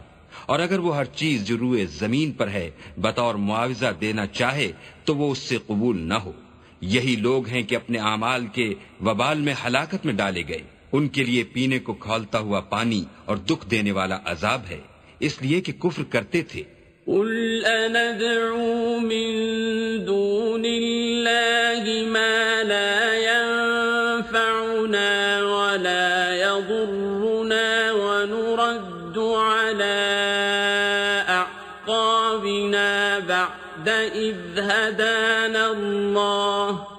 اور اگر وہ ہر چیز جو روئے زمین پر ہے بطور معاوضہ دینا چاہے، تو وہ اس سے قبول نہ ہو۔ یہی لوگ ہیں کہ اپنے اعمال کے وبال میں ہلاکت میں ڈالے گئے۔ ان کے لیے پینے کو کھولتا ہوا پانی اور دکھ دینے والا عذاب ہے۔ اس لیے کہ کفر کرتے تھے۔ قل أندعو من دون الله ما لا ينفعنا ولا يضرنا ونرد على أعقابنا بعد إذ هدانا الله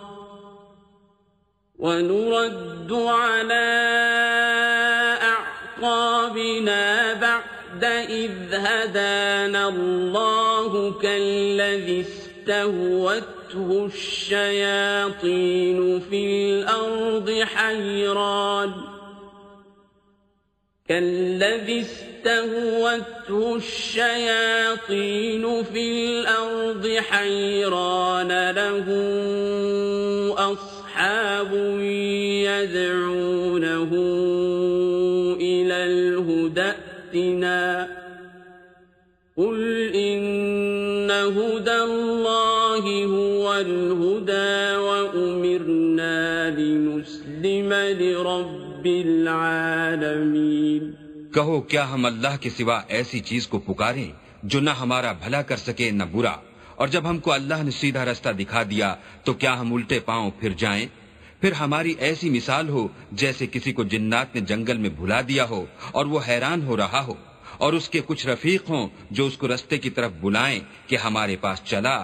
ونرد على أعقابنا بعد إذ هدانا الله كالذي استهوته الشياطين في الأرض حيران كالذي استهوته الشياطين في الأرض حيران له أصلا أصحاب يدعونه إلى الهدى ائتنا قل إن هدى الله هو الهدى وأمرنا لنسلم لرب العالمين کہو، کیا ہم اللہ کے سوا ایسی چیز کو پکاریں جو نہ ہمارا بھلا کر سکے نہ برا؟ اور جب ہم کو اللہ نے سیدھا رستہ دکھا دیا، تو کیا ہم الٹے پاؤں پھر جائیں؟ پھر ہماری ایسی مثال ہو جیسے کسی کو جنات نے جنگل میں بھلا دیا ہو اور وہ حیران ہو رہا ہو، اور اس کے کچھ رفیق ہوں جو اس کو رستے کی طرف بلائیں کہ ہمارے پاس چلا۔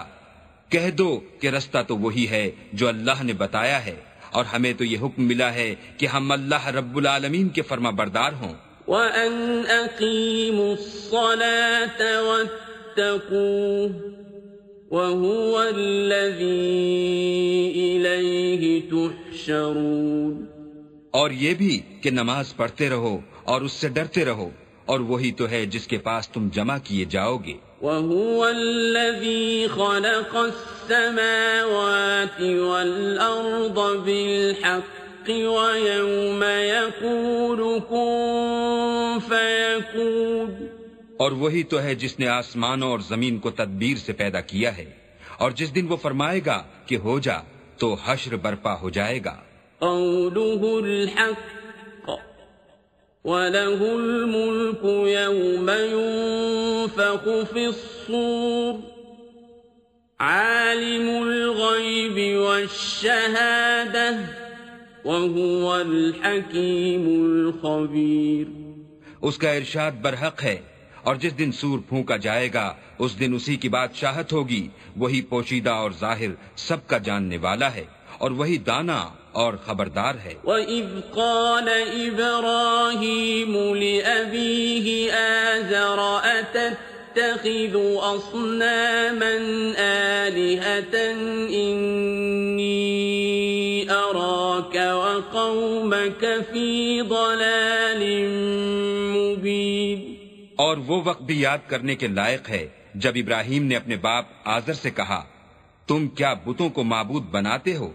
کہہ دو کہ رستہ تو وہی ہے جو اللہ نے بتایا ہے، اور ہمیں تو یہ حکم ملا ہے کہ ہم اللہ رب العالمین کے فرما بردار ہوں۔ وَأَنْ أَقِيمُوا الصَّلَاةَ وَاتَّقُوهُ وَهُوَ الَّذِي إِلَيْهِ تُحْشَرُونَ۔ اور یہ بھی کہ نماز پڑھتے رہو اور اس سے ڈرتے رہو اور وہی تو ہے جس کے پاس تم جمع کیے جاؤ گے۔ وهو الذي خلق السماوات والأرض بالحق ويوم يقول كن فيكون۔ اور وہی تو ہے جس نے آسمانوں اور زمین کو تدبیر سے پیدا کیا ہے۔ اور جس دن وہ فرمائے گا کہ ہو جا تو حشر برپا ہو جائے گا۔ قوله الحق وله الملك يوم ينفخ في الصور عالم الغيب والشهادة وهو الحكيم الخبير۔ اس کا ارشاد برحق ہے۔ اور جس دن سور پھونکا جائے گا، اس دن اسی کی بادشاہت ہوگی۔ وہی پوشیدہ اور ظاہر سب کا جاننے والا ہے، اور وہی دانا اور خبردار ہے۔ وَإِذْ قَالَ إِبْرَاهِيمُ لِأَبِيهِ آزَرَ أَتَتَّخِذُ أَصْنَامًا آلِهَةً إِنِّي أَرَاكَ وَقَوْمَكَ فِي ضَلَالٍ مُبِينٍ اور وہ وقت بھی یاد کرنے کے لائق ہے جب ابراہیم نے اپنے باپ آزر سے کہا، تم کیا بتوں کو معبود بناتے ہو؟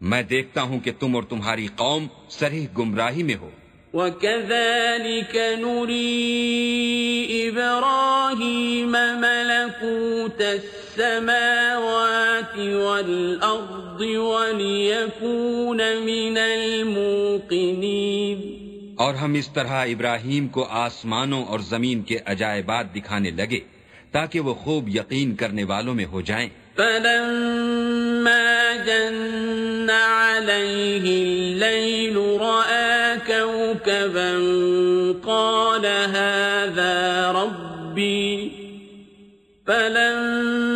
میں دیکھتا ہوں کہ تم اور تمہاری قوم سریح گمراہی میں ہو۔ وَكَذَلِكَ نُرِي إِبْرَاهِيمَ مَلَكُوتَ السَّمَاوَاتِ وَالْأَرْضِ وَلِيَكُونَ مِنَ الْمُوقِنِينَ اور ہم اس طرح ابراہیم کو آسمانوں اور زمین کے عجائبات دکھانے لگے تاکہ وہ خوب یقین کرنے والوں میں ہو جائیں۔ فلما جن عليه الليل رأى كوكبا قال هذا ربي فلما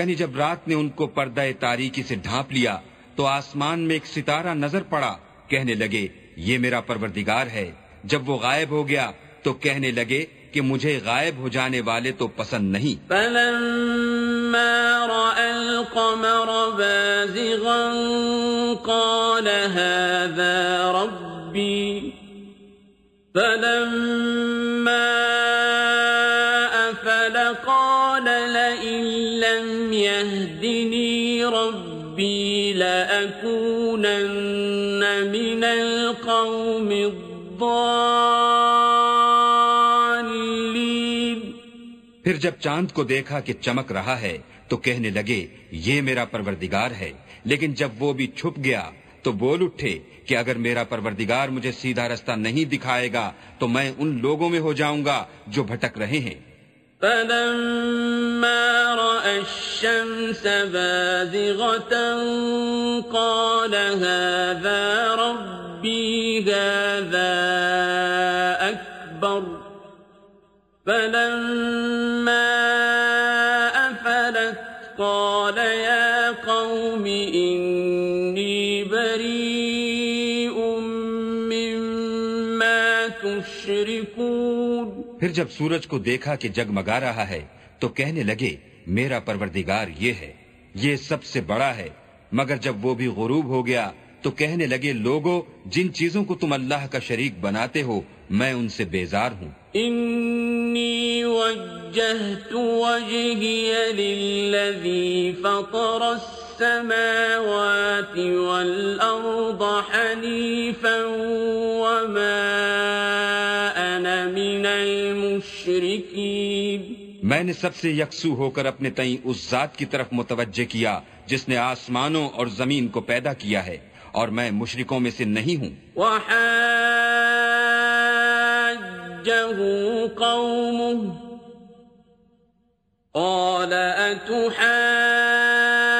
یعنی جب رات نے ان کو پردہ تاریکی سے ڈھانپ لیا تو آسمان میں ایک ستارہ نظر پڑا، کہنے لگے، یہ میرا پروردگار ہے۔ جب وہ غائب ہو گیا تو کہنے لگے کہ مجھے غائب ہو جانے والے تو پسند نہیں۔ فلما رأى القمر بازغا قال هذا ربي فلما أفل قال لئن لم يهدني ربي لأكونن من القوم الضالين. پھر جب چاند کو دیکھا کہ چمک رہا ہے تو کہنے لگے، یہ میرا پروردگار ہے، لیکن جب وہ بھی چھپ گیا تو بول اٹھے کہ اگر میرا پروردگار مجھے سیدھا رستہ نہیں دکھائے گا تو میں ان لوگوں میں ہو جاؤں گا جو بھٹک رہے ہیں۔ فلما رأى الشمس باذغة قال هذا ربي هذا أكبر فلما أفلت قال پھر جب سورج کو دیکھا کہ جگمگا رہا ہے، تو کہنے لگے، میرا پروردگار یہ ہے، یہ سب سے بڑا ہے۔ مگر جب وہ بھی غروب ہو گیا، تو کہنے لگے لوگوں جن چیزوں کو تم اللہ کا شریک بناتے ہو، میں ان سے بیزار ہوں۔ إني وجهت وجهي للذي فطر السماوات والأرض حنيفا وما أنا من المشركين. میں نے سب سے یکسو ہو کر اپنے تئیں اس ذات کی طرف متوجہ کیا جس نے آسمانوں اور زمین کو پیدا کیا ہے اور میں مشرکوں میں سے نہیں ہوں۔ وحاجه قومه۔ قال أتحاجوني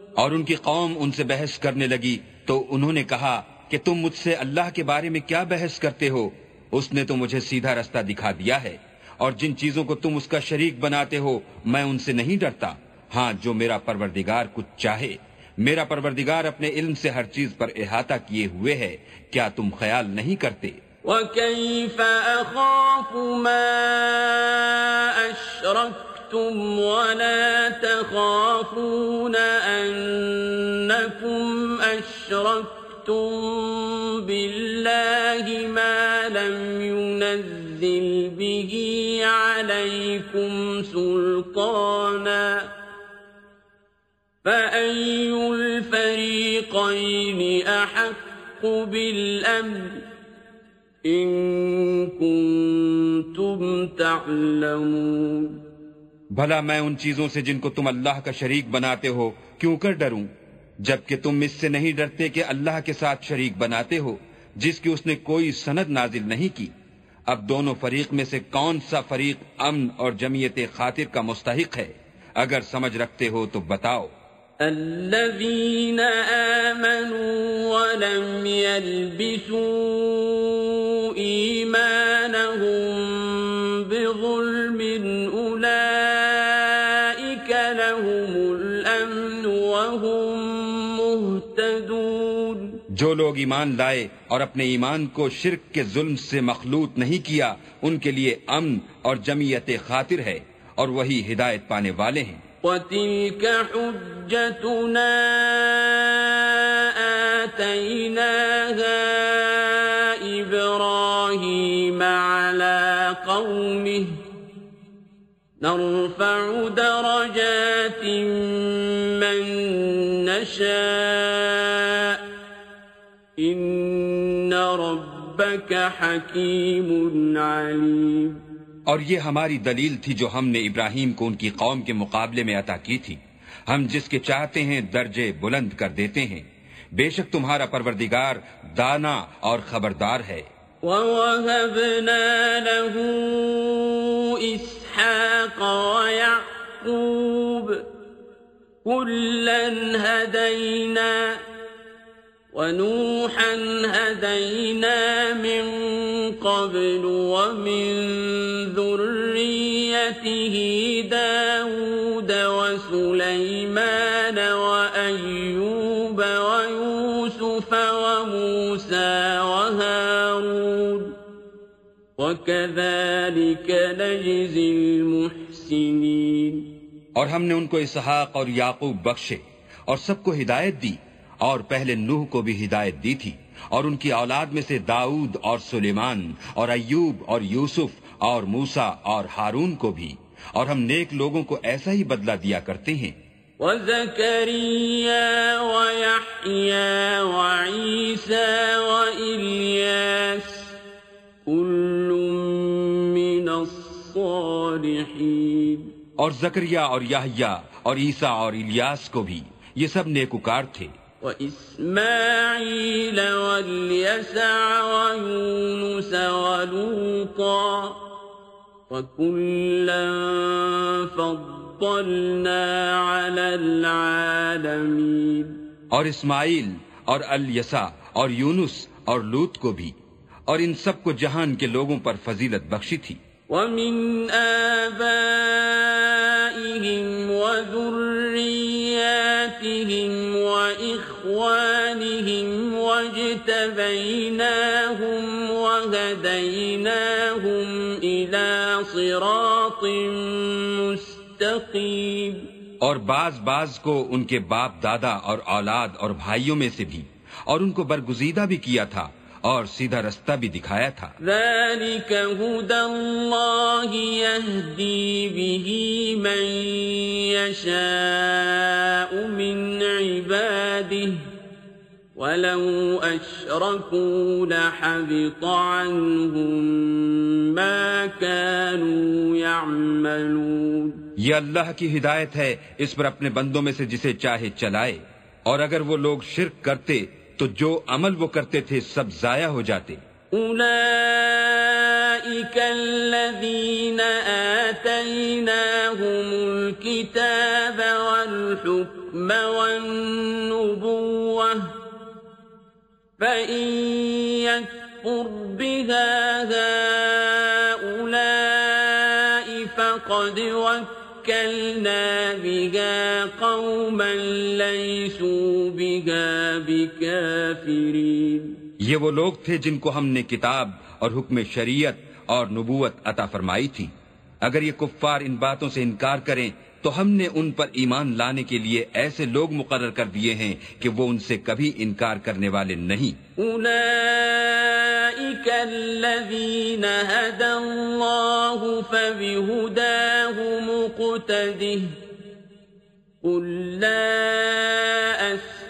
اور ان کی قوم ان سے بحث کرنے لگی۔ تو انہوں نے کہا کہ تم مجھ سے اللہ کے بارے میں کیا بحث کرتے ہو؟ اس نے تو مجھے سیدھا رستہ دکھا دیا ہے۔ اور جن چیزوں کو تم اس کا شریک بناتے ہو، میں ان سے نہیں ڈرتا۔ ہاں جو میرا پروردگار کچھ چاہے۔ میرا پروردگار اپنے علم سے ہر چیز پر احاطہ کیے ہوئے ہے۔ کیا تم خیال نہیں کرتے؟ وَكَيْفَ أَخَافُ مَا أَشْرَكْتُمْ وَلَا تَخَافُونَ أَنَّكُمْ أَشْرَكْتُمْ بِاللَّهِ مَا لَمْ يُنَزِّلْ بِهِ عَلَيْكُمْ سُلْطَانًا فَأَيُّ الْفَرِيقَيْنِ أَحَقُّ بِالْأَمْنِ إن كنتم تعلمون بھلا میں ان چیزوں سے جن کو تم اللہ کا شریک بناتے ہو کیوں کر ڈروں؟ جبکہ تم اس سے نہیں ڈرتے کہ اللہ کے ساتھ شریک بناتے ہو، جس کی اس نے کوئی سند نازل نہیں کی۔ اب دونوں فریق میں سے کون سا فریق امن اور جمعیت خاطر کا مستحق ہے؟ اگر سمجھ رکھتے ہو تو بتاؤ۔ الذين آمنوا ولم يلبسوا إيمانهم جو لوگ ایمان لائے اور اپنے ایمان کو شرک کے ظلم سے مخلوط نہیں کیا، ان کے لیے امن اور جمعیت خاطر ہے اور وہی ہدایت پانے والے ہیں۔ وتلك حجتنا آتيناها إبراهيم على قومه نرفع درجات ربك حكيم عليم اور یہ ہماری دلیل تھی جو ہم نے ابراہیم کو ان کی قوم کے مقابلے میں عطا کی تھی۔ ہم جس کے چاہتے ہیں درجے بلند کر دیتے ہیں۔ بے شک تمہارا پروردگار دانا اور خبردار ہے۔ وَوَهَبْنَا لَهُ إِسْحَاقَ وَيَعْقُوبَ۔ كُلًّا هَدَيْنَا ونوحا هدينا من قبل ومن ذريته داود وسليمان وأيوب ويوسف وموسى وهارون وكذلك نجزي المحسنين اور ہم نے ان کو اسحاق اور یعقوب بخشے اور سب کو ہدایت دی اور پہلے نوح کو بھی ہدایت دی تھی اور ان کی اولاد میں سے داؤد اور سلیمان اور ایوب اور یوسف اور موسا اور ہارون کو بھی۔ اور ہم نیک لوگوں کو ایسا ہی بدلہ دیا کرتے ہیں۔ وَزَكَرِيَّا وَيَحْيَا وَعِيسَى وَإِلْيَاسِ كُلٌّ مِّنَ الصَّالِحِينَ۔ اور زکریا اور یحییٰ اور عیسیٰ اور الیاس کو بھی۔ یہ سب نیکوکار تھے۔ وإسماعيل واليسع ويونس ولوطا وكلا فضلنا على العالمين. اور اسماعیل اور الیسا اور یونس اور لوت کو بھی اور ان سب کو جہان کے لوگوں پر فضیلت بخشی تھی۔ ومن آبائهم وذرياتهم وإخوانهم واجتبيناهم وهديناهم إلى صراط مستقيم اور بعض بعض کو ان کے باپ دادا اور اولاد اور بھائیوں میں سے بھی اور ان کو برگزیدہ بھی کیا تھا۔ اور سیدھا رستہ بھی دکھایا تھا۔ ذلك هدى الله يهدي به من يشاء من عباده ولو أشركوا لحبط عنهم ما كانوا يعملون۔ یہ اللہ کی ہدایت ہے اس پر اپنے بندوں میں سے جسے چاہے چلائے۔ اور اگر وہ لوگ شرک کرتے تو جو عمل وہ کرتے تھے سب ضائع ہو جاتے۔ أولئك الذين الكتاب قوما ليسوا بها بكافرين یہ وہ لوگ تھے جن کو ہم نے کتاب اور حکم شریعت اور نبوت عطا فرمائی تھی۔ اگر یہ کفار ان باتوں سے انکار کریں تو ہم نے ان پر ایمان لانے کے لیے ایسے لوگ مقرر کر دیے ہیں کہ وہ ان سے کبھی انکار کرنے والے نہیں۔ أولئك الذين هدى مقتده قل لا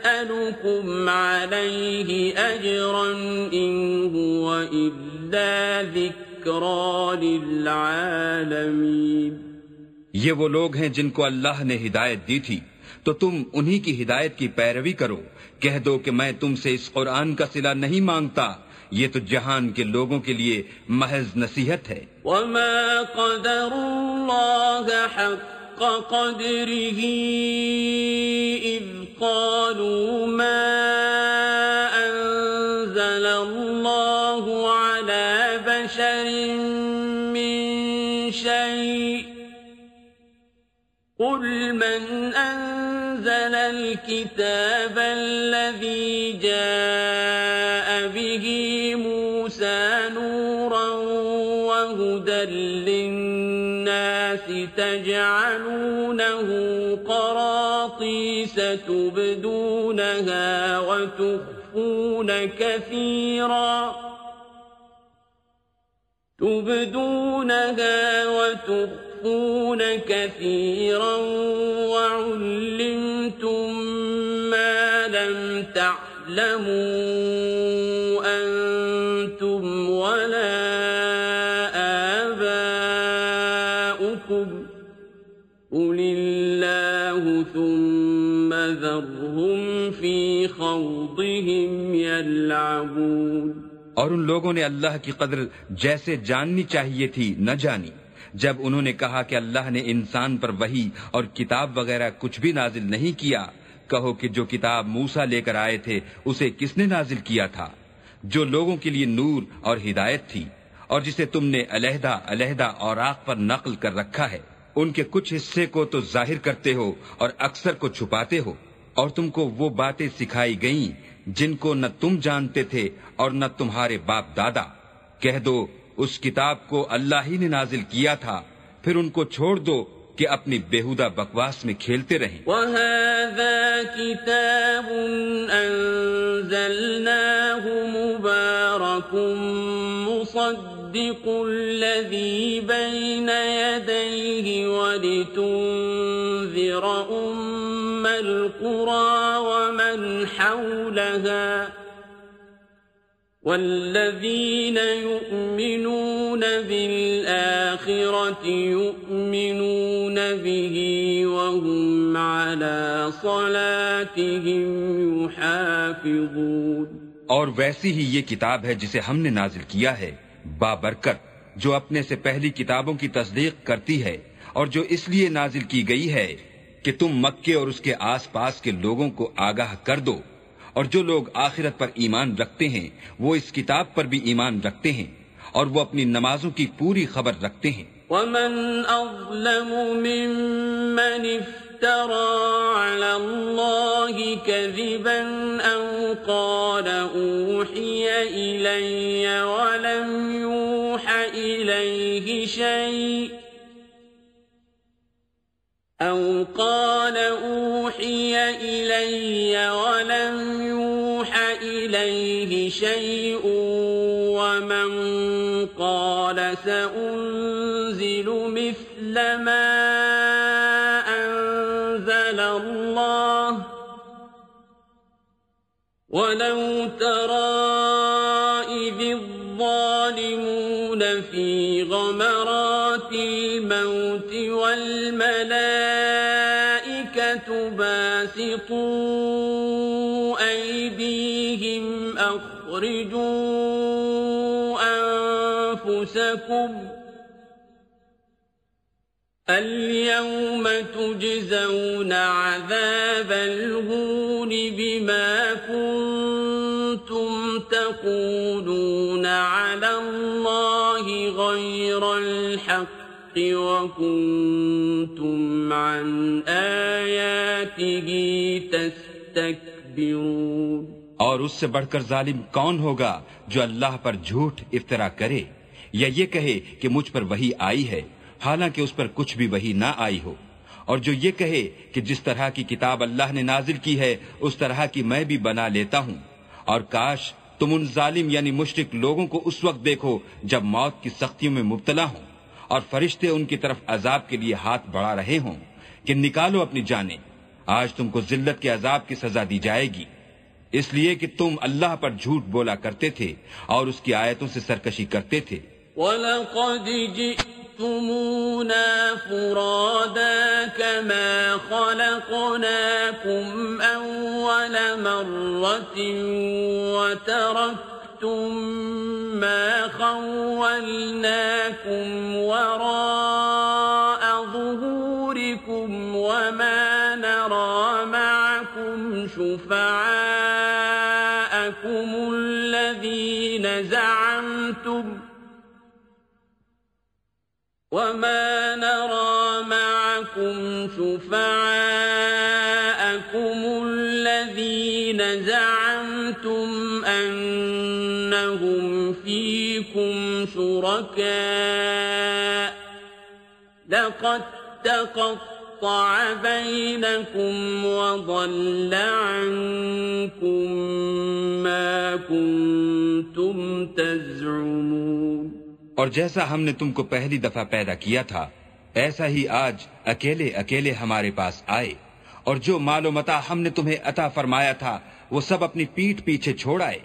أسألكم عليه أجرا إن هو إلا ذكرى للعالمين. یہ وہ لوگ ہیں جن کو اللہ نے ہدایت دی تھی۔ تو تم انہی کی ہدایت کی پیروی کرو۔ کہہ دو کہ میں تم سے اس قرآن کا صلہ نہیں مانگتا۔ یہ تو جہان کے لوگوں کے لیے محض نصیحت ہے۔ وما قدر الله حق قدره إذ قالوا ما أنزل الله على بشر من شيء قل من أنزل الكتاب الذي جاء تجعلونه قراطيس تبدونها وتخفون كثيرا. تبدونها وتخفون كثيرا وعلمتم ما لم تعلموا في خوضهم يلعبون. اور ان لوگوں نے اللہ کی قدر جیسے جاننی چاہیے تھی نہ جانی۔ جب انہوں نے کہا کہ اللہ نے انسان پر وہی اور کتاب وغیرہ کچھ بھی نازل نہیں کیا، کہو کہ جو کتاب موسا لے کر آئے تھے، اسے کس نے نازل کیا تھا؟ جو لوگوں کے لیے نور اور ہدایت تھی اور جسے تم نے علیحدہ علیحدہ اور آگ پر نقل کر رکھا ہے۔ ان کے کچھ حصے کو تو ظاہر کرتے ہو اور اکثر کو چھپاتے ہو۔ اور تم کو وہ باتیں سکھائی گئیں جن کو نہ تم جانتے تھے اور نہ تمہارے باپ دادا۔ کہہ دو، اس کتاب کو اللہ ہی نے نازل کیا تھا، پھر ان کو چھوڑ دو کہ اپنی بےحدہ بکواس میں کھیلتے رہیں۔ وهذا كتاب أنزلناه مبارك مصدق الذي بين يديه ولتنذر أم القرى ومن حولها والذين يؤمنون بالآخرة يؤمنون به وهم على صلاتهم يحافظون اور ویسی ہی یہ کتاب ہے جسے ہم نے نازل کیا ہے، بابرکت، جو اپنے سے پہلی کتابوں کی تصدیق کرتی ہے اور جو اس لیے نازل کی گئی ہے۔ کہ تم مکے اور اس کے آس پاس کے لوگوں کو آگاہ کر دو، اور جو لوگ آخرت پر ایمان رکھتے ہیں، وہ اس کتاب پر بھی ایمان رکھتے ہیں، اور وہ اپنی نمازوں کی پوری خبر رکھتے ہیں۔ ومن أظلم ممن افترى على الله كذبا أو قال أوحي إلي ولم يوح إليه شيء أو قال أوحي إلي ولم يوح إليه شيء ومن قال سأنزل مثل ما أنزل الله ولو ترى باسطوا أيديهم أخرجوا أنفسكم اليوم تجزون عذاب الهون بما كنتم تقولون على الله غير الحق وكنتم عن آياته تستكبرون اور اس سے بڑھ کر ظالم کون ہوگا جو اللہ پر جھوٹ افطرا کرے یا یہ کہے کہ مجھ پر وہی آئی ہے، حالانکہ اس پر کچھ بھی وہی نہ آئی ہو۔ اور جو یہ کہے کہ جس طرح کی کتاب اللہ نے نازل کی ہے، اس طرح کی میں بھی بنا لیتا ہوں۔ اور کاش تم ان ظالم یعنی مشرق لوگوں کو اس وقت دیکھو جب موت کی سختیوں میں مبتلا ہوں۔ اور فرشتے ان کی طرف عذاب کے لیے ہاتھ بڑھا رہے ہوں کہ نکالو اپنی جانیں۔ آج تم کو ذلت کے عذاب کی سزا دی جائے گی۔ اس لیے کہ تم اللہ پر جھوٹ بولا کرتے تھے اور اس کی آیتوں سے سرکشی کرتے تھے۔ وَلَقَدْ جِئْتُمُونَا فُرَادَا كَمَا خَلَقْنَاكُمْ أَوَّلَ مَرَّةٍ وَتَرَكْتُمْ مَا خَوَّلْنَاكُمْ وَرَاءَ ظُهُورِكُمْ وَمَا نَرَى مَعَكُمْ شُفَعَاءَكُمُ الَّذِينَ زَعَمْتُمْ وما نرى معكم شفعاءكم الذين زعمتم شركاء، لقد تقطع بينكم وضل عنكم ما كنتم تزعمون. اور جیسا ہم نے تم کو پہلی دفعہ پیدا کیا تھا، ایسا ہی آج اکیلے اکیلے ہمارے پاس آئے۔ اور جو مال و متا ہم نے تمہیں عطا فرمایا تھا، وہ سب اپنی پیٹ پیچھے چھوڑ آئے۔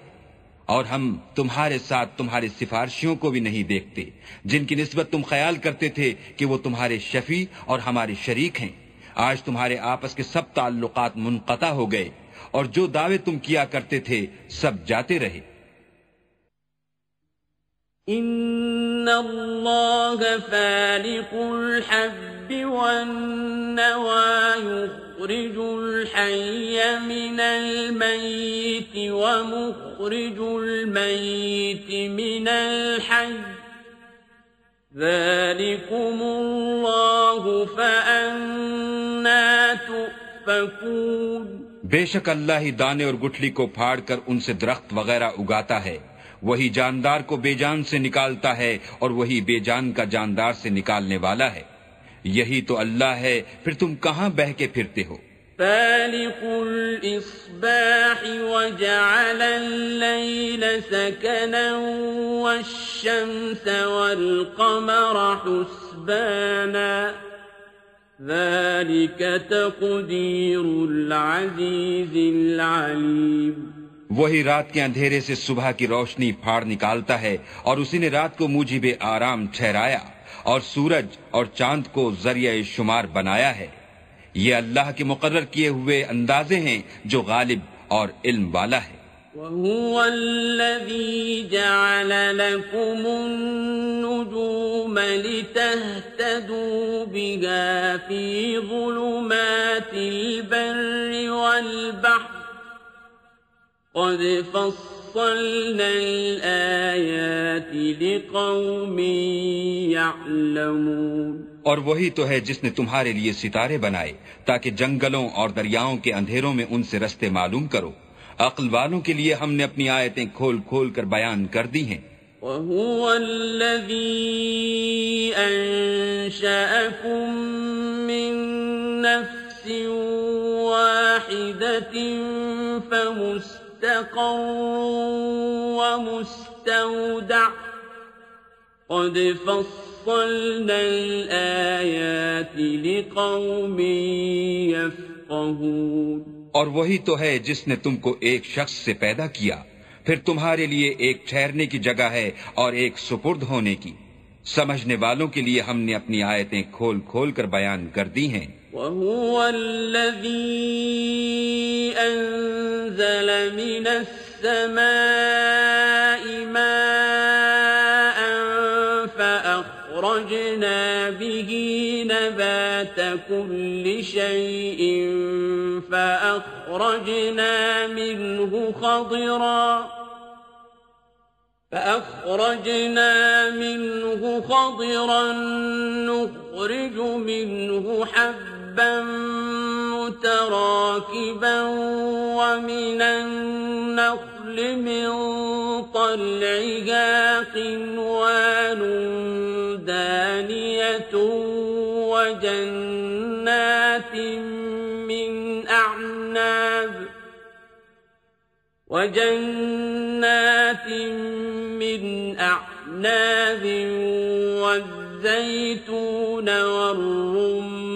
اور ہم تمہارے ساتھ تمہارے سفارشیوں کو بھی نہیں دیکھتے، جن کی نسبت تم خیال کرتے تھے کہ وہ تمہارے شفیع اور ہمارے شریک ہیں۔ آج تمہارے آپس کے سب تعلقات منقطع ہو گئے اور جو دعوے تم کیا کرتے تھے سب جاتے رہے۔ إن الله فالق الحب والنوى يخرج الحي من الميت ومخرج الميت من الحي. ذلكم الله فأنا تؤفكون. بے شک اللہ ہی دانے اور گٹھلی کو پھاڑ کر ان سے درخت وغیرہ اگاتا ہے۔ وہی جاندار کو بے جان سے نکالتا ہے اور وہی بے جان کا جاندار سے نکالنے والا ہے۔ یہی تو اللہ ہے، پھر تم کہاں بہ کے پھرتے ہو؟ فالق الإصباح وجعل الليل سكنا والشمس والقمر حسبانا. ذلك تقدير العزيز العليم. وہی رات کے اندھیرے سے صبح کی روشنی پھاڑ نکالتا ہے اور اسی نے رات کو موجب آرام ٹھہرایا اور سورج اور چاند کو ذریعہ شمار بنایا ہے۔ یہ اللہ کے مقرر کیے ہوئے اندازے ہیں جو غالب اور علم والا ہے۔ وهو الذي جعل لكم النجوم لتهتدوا بها في ظلمات البر والبحر قد فصلنا الآيات لقوم يعلمون اور وہی تو ہے جس نے تمہارے لیے ستارے بنائے تاکہ جنگلوں اور دریاؤں کے اندھیروں میں ان سے رستے معلوم کرو۔ عقل والوں کے لیے ہم نے اپنی آیتیں کھول کھول کر بیان کر دی ہیں۔ وهو الذي أنشأكم من نفس واحدة فمستقر ومستودع. قد فصلنا الآيات لقوم يفقهون. اور وہی تو ہے جس نے تم کو ایک شخص سے پیدا کیا، پھر تمہارے لیے ایک ٹھہرنے کی جگہ ہے اور ایک سپرد ہونے کی۔ سمجھنے والوں کے لیے ہم نے اپنی آیتیں کھول کھول کر بیان کر دی ہیں۔ وهو الذي أنزل من السماء ماء فأخرجنا به نبات كل شيء فأخرجنا منه خضرا فأخرجنا منه خضرا نخرج منه حبا حبا متراكبا ومن النخل من طلعها قنوان دانية وجنات من أعناب وجنات من أعناب والزيتون والرمان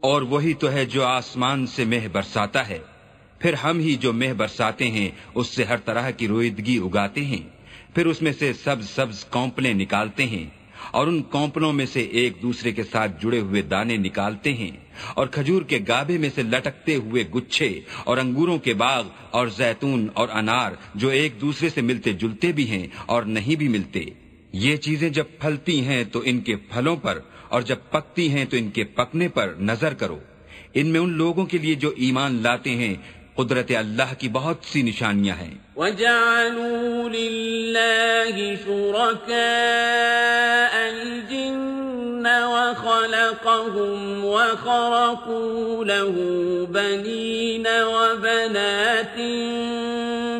اور وہی تو ہے جو آسمان سے مہ برساتا ہے۔ پھر ہم ہی جو مہ برساتے ہیں، اس سے ہر طرح کی رویدگی اگاتے ہیں۔ پھر اس میں سے سبز سبز کونپلیں نکالتے ہیں۔ اور ان کونپلوں میں سے ایک دوسرے کے ساتھ جڑے ہوئے دانے نکالتے ہیں۔ اور کھجور کے گابے میں سے لٹکتے ہوئے گچھے اور انگوروں کے باغ اور زیتون اور انار جو ایک دوسرے سے ملتے جلتے بھی ہیں اور نہیں بھی ملتے۔ یہ چیزیں جب پھلتی ہیں تو ان کے پھلوں پر اور جب پکتی ہیں تو ان کے پکنے پر نظر کرو۔ ان میں ان لوگوں کے لیے جو ایمان لاتے ہیں، قدرت اللہ کی بہت سی نشانیاں ہیں۔ وَجَعَلُوا لِلَّهِ شُرَكَاءَ الْجِنَّ وَخَلَقَهُمْ وَخَرَقُوا لَهُ بَنِينَ وَبَنَاتٍ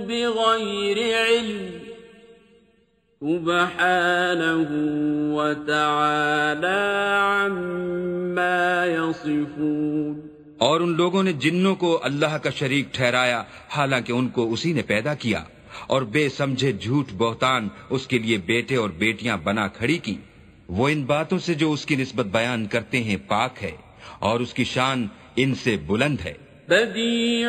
بِغَيْرِ عِلْمٍ سبحانه وتعالى عما يصفون۔ اور ان لوگوں نے جنوں کو اللہ کا شریک ٹھہرایا حالانکہ ان کو اسی نے پیدا کیا۔ اور بے سمجھے جھوٹ بہتان اس کے لیے بیٹے اور بیٹیاں بنا کھڑی کی۔ وہ ان باتوں سے جو اس کی نسبت بیان کرتے ہیں پاک ہے اور اس کی شان ان سے بلند ہے۔ بدیع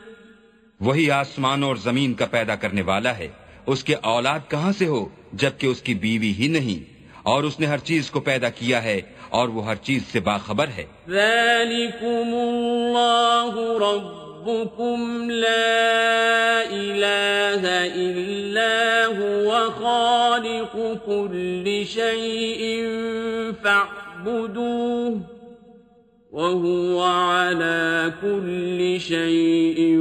وہی آسمان اور زمین کا پیدا کرنے والا ہے۔ اس کے اولاد کہاں سے ہو جبکہ اس کی بیوی ہی نہیں؟ اور اس نے ہر چیز کو پیدا کیا ہے اور وہ ہر چیز سے باخبر ہے۔ ذالکم اللہ ربکم لا الہ الا هو خالق کل شیء فاعبدوه۔ وهو على كل شيء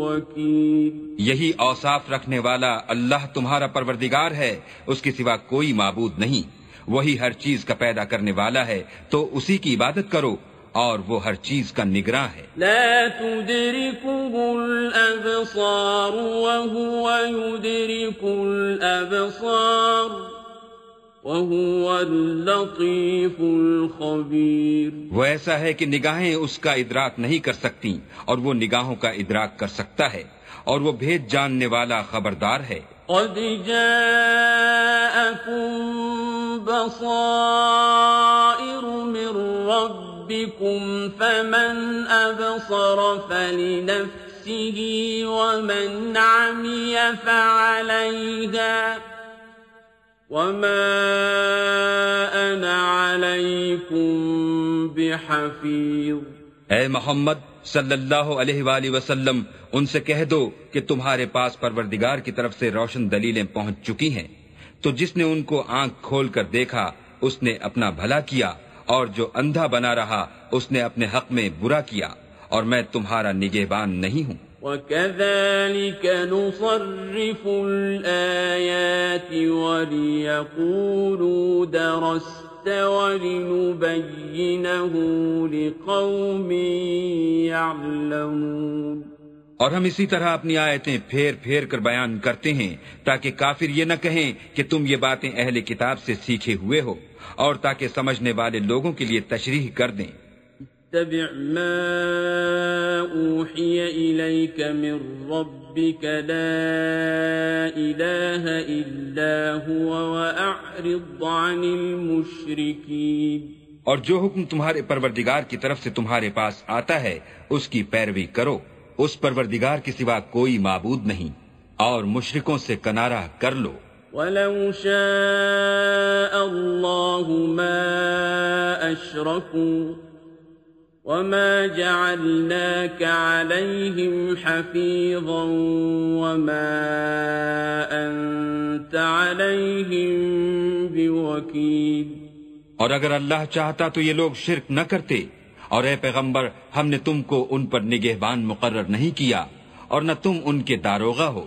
وكيل. یہی اوصاف رکھنے والا اللہ تمہارا پروردگار ہے اس کے سوا کوئی معبود نہیں۔ وہی ہر چیز کا پیدا کرنے والا ہے تو اسی کی عبادت کرو اور وہ ہر چیز کا نگراں ہے۔ لا تدركه الابصار وهو يدرك الابصار وہ ایسا ہے کہ نگاہیں اس کا ادراک نہیں کر سکتی اور وہ نگاہوں کا ادراک کر سکتا ہے اور وہ بھید جاننے والا خبردار ہے۔ قد جاءكم بصائر من ربكم فمن أبصر فلنفسه ومن عمي فعليها وما اے محمد صلی اللہ علیہ وآلہ وسلم، ان سے کہہ دو کہ تمہارے پاس پروردگار کی طرف سے روشن دلیلیں پہنچ چکی ہیں۔ تو جس نے ان کو آنکھ کھول کر دیکھا، اس نے اپنا بھلا کیا، اور جو اندھا بنا رہا، اس نے اپنے حق میں برا کیا، اور میں تمہارا نگہبان نہیں ہوں۔ وكذلك نصرف الآيات وليقولوا درست ولنبينه لقوم يعلمون اور ہم اسی طرح اپنی آیتیں پھیر پھیر کر بیان کرتے ہیں تاکہ کافر یہ نہ کہیں کہ تم یہ باتیں اہل کتاب سے سیکھے ہوئے ہو اور تاکہ سمجھنے والے لوگوں کے لیے تشریح کر دیں۔ اتبع ما أوحي إليك من ربك لا إله إلا هو وأعرض عن المشركين. اور جو حکم تمہارے پروردگار کی طرف سے تمہارے پاس آتا ہے اس کی پیروی کرو۔ اس پروردگار کے سوا کوئی معبود نہیں اور مشرکوں سے کنارہ کر لو۔ وَلَوْ شَاءَ اللَّهُ مَا أَشْرَكُوا وما جعلناك عليهم حفيظا وما أنت عليهم بوكيل۔ اور اگر اللہ چاہتا تو یہ لوگ شرک نہ کرتے۔ اور اے پیغمبر، ہم نے تم کو ان پر نگہبان مقرر نہیں کیا، اور نہ تم ان کے داروغہ ہو۔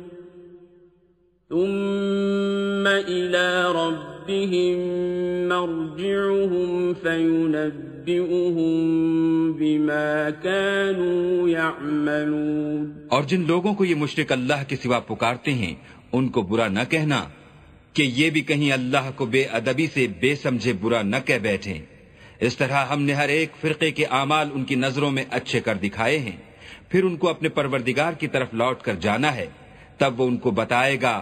ثم إلى ربهم مرجعهم فينبئهم بما كانوا يعملون اور جن لوگوں کو یہ مشرک اللہ کے سوا پکارتے ہیں، ان کو برا نہ کہنا کہ یہ بھی کہیں اللہ کو بے ادبی سے بے سمجھے برا نہ کہہ بیٹھیں۔ اس طرح ہم نے ہر ایک فرقے کے اعمال ان کی نظروں میں اچھے کر دکھائے ہیں۔ پھر ان کو اپنے پروردگار کی طرف لوٹ کر جانا ہے، تب وہ ان کو بتائے گا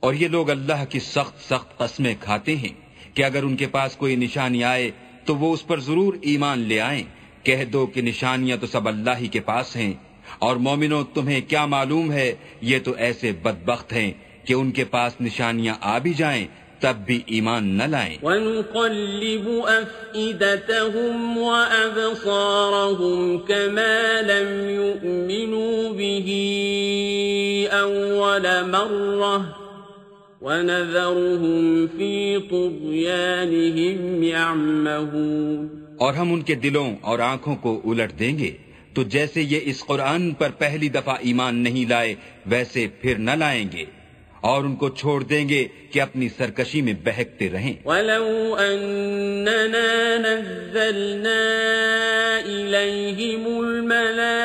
اور یہ لوگ اللہ کی سخت سخت قسمیں کھاتے ہیں کہ اگر ان کے پاس کوئی نشانی آئے تو وہ اس پر ضرور ایمان لے آئیں۔ کہہ دو کہ نشانیاں تو سب اللہ ہی کے پاس ہیں۔ اور مومنوں، تمہیں کیا معلوم ہے؟ یہ تو ایسے بدبخت ہیں کہ ان کے پاس نشانیاں آ بھی جائیں تب بھی ایمان نہ لائیں۔ وَنُقَلِّبُ أَفْئِدَتَهُمْ وَأَبْصَارَهُمْ كَمَا لَمْ يُؤْمِنُوا بِهِ أَوَّلَ مَرَّةٍ وَنَذَرُهُمْ فِي طُغْيَانِهِمْ يَعْمَهُونَ۔ اور ہم ان کے دلوں اور آنکھوں کو الٹ دیں گے۔ تو جیسے یہ اس قرآن پر پہلی دفعہ ایمان نہیں لائے ویسے پھر نہ لائیں گے۔ اور ان کو چھوڑ دیں گے کہ اپنی سرکشی میں بہکتے رہیں۔ وَلَوْ أَنَّنَا نَزَّلْنَا إِلَيْهِمُ الْمَلَائِكَةَ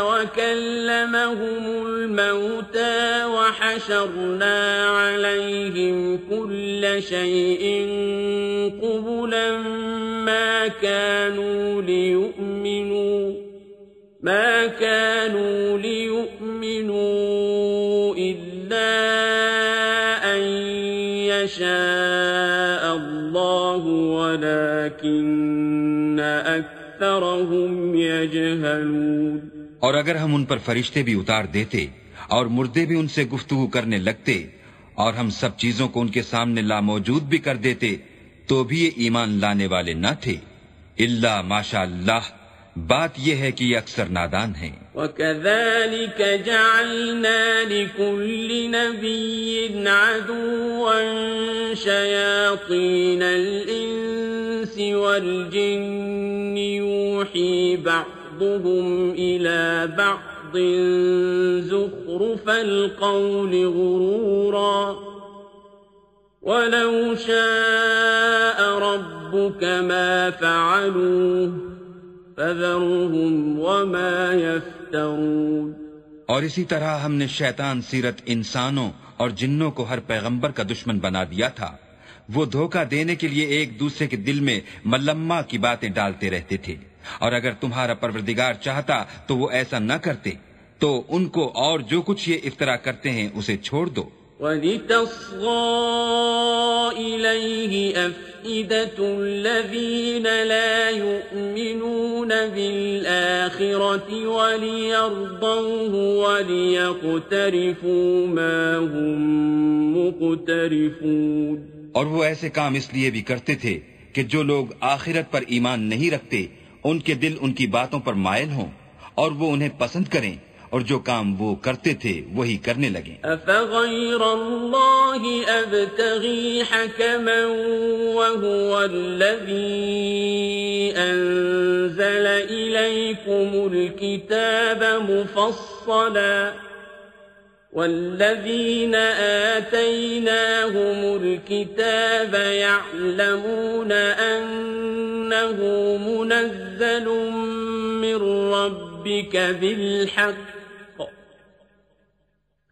وَكَلَّمَهُمُ الْمَوْتَى وَحَشَرْنَا عَلَيْهِمْ كُلَّ شَيْءٍ قُبُلًا مَا كَانُوا لِيُؤْمِنُوا، ما كانوا ليؤمنوا ولكن أكثرهم يجهلون. اور اگر ہم ان پر فرشتے بھی اتار دیتے اور مردے بھی ان سے گفتگو کرنے لگتے اور ہم سب چیزوں کو ان کے سامنے لا موجود بھی کر دیتے تو بھی یہ ایمان لانے والے نہ تھے۔ اللہ ماشاء اللہ بات یہ ہے کہ یہ اکثر نادان ہیں۔ وَكَذَلِكَ جَعَلْنَا لِكُلِّ نَبِيٍّ عَدُوًا شَيَاطِينَ الْإِنسِ وَالْجِنِّ يُوحِي بَعْضُ بعضهم إلى بعض زخرف القول غرورا ولو شاء ربك ما فعلوه فذرهم وما يفترون اور اسی طرح ہم نے شیطان سیرت انسانوں اور جنوں کو ہر پیغمبر کا دشمن بنا دیا تھا۔ وہ دھوکہ دینے کے لیے ایک دوسرے کے دل میں ملما کی باتیں ڈالتے رہتے تھے۔ اور اگر تمہارا پروردگار چاہتا تو وہ ایسا نہ کرتے۔ تو ان کو اور جو کچھ یہ افطرا کرتے ہیں اسے چھوڑ دو۔ وَلِتَصْغَى إِلَيْهِ أَفْئِدَةُ اور وہ ایسے کام اس لیے بھی کرتے تھے کہ جو لوگ آخرت پر ایمان نہیں رکھتے، ان کے دل ان کی باتوں پر مائل ہوں اور وہ انہیں پسند کریں اور جو کام وہ کرتے تھے وہی کرنے لگے افغیر اللہ ابتغی حکما وهو الذي انزل الیکم الكتاب مفصلا والذين آتيناهم الكتاب يعلمون أنه منزل من ربك بالحق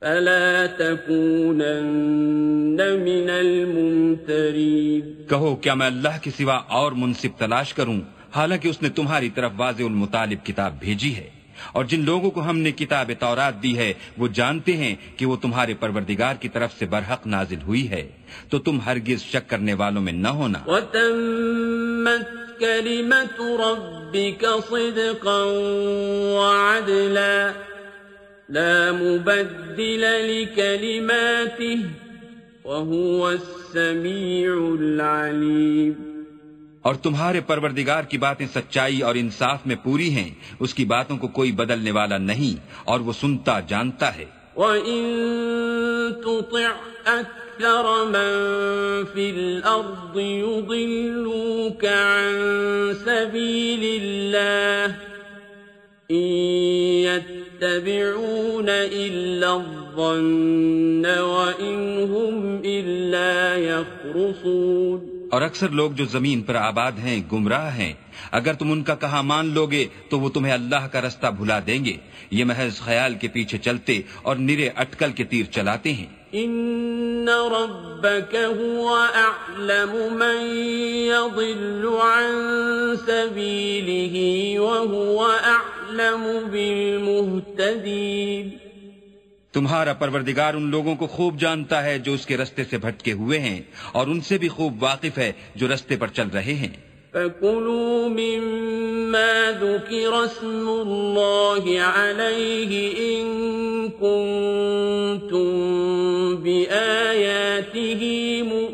فلا تكونن من الممترين کہو، کیا میں اللہ کے سوا اور منصف تلاش کروں؟ حالانکہ اس نے تمہاری طرف واضح المطالب کتاب بھیجی ہے۔ اور جن لوگوں کو ہم نے کتاب تورات دی ہے، وہ جانتے ہیں کہ وہ تمہارے پروردگار کی طرف سے برحق نازل ہوئی ہے۔ تو تم ہرگز شک کرنے والوں میں نہ ہونا۔ وتمت كلمة ربك صدقا وعدلا لا مبدل لكلماته وهو السميع العليم اور تمہارے پروردگار کی باتیں سچائی اور انصاف میں پوری ہیں، اس کی باتوں کو کوئی بدلنے والا نہیں، اور وہ سنتا جانتا ہے۔ وَإِن تُطِعْ أَكْثَرَ مَن فِي الْأَرْضِ يُضِلُّوكَ عَن سَبِيلِ اللَّهِ اور اکثر لوگ جو زمین پر آباد ہیں، گمراہ ہیں۔ اگر تم ان کا کہا مان لوگے، تو وہ تمہیں اللہ کا رستہ بھلا دیں گے۔ یہ محض خیال کے پیچھے چلتے اور نرے اٹکل کے تیر چلاتے ہیں۔ ان ربك هو اعلم من يضل عن سبيله وهو اعلم بالمهتدين تمہارا پروردگار ان لوگوں کو خوب جانتا ہے جو اس کے رستے سے بھٹکے ہوئے ہیں اور ان سے بھی خوب واقف ہے جو رستے پر چل رہے ہیں۔ فَكُلُوا مِمَّا ذُكِرَ اسْمُ اللَّهِ عَلَيْهِ إِن كُنتُم بِآيَاتِهِ مُؤْمِنِينَ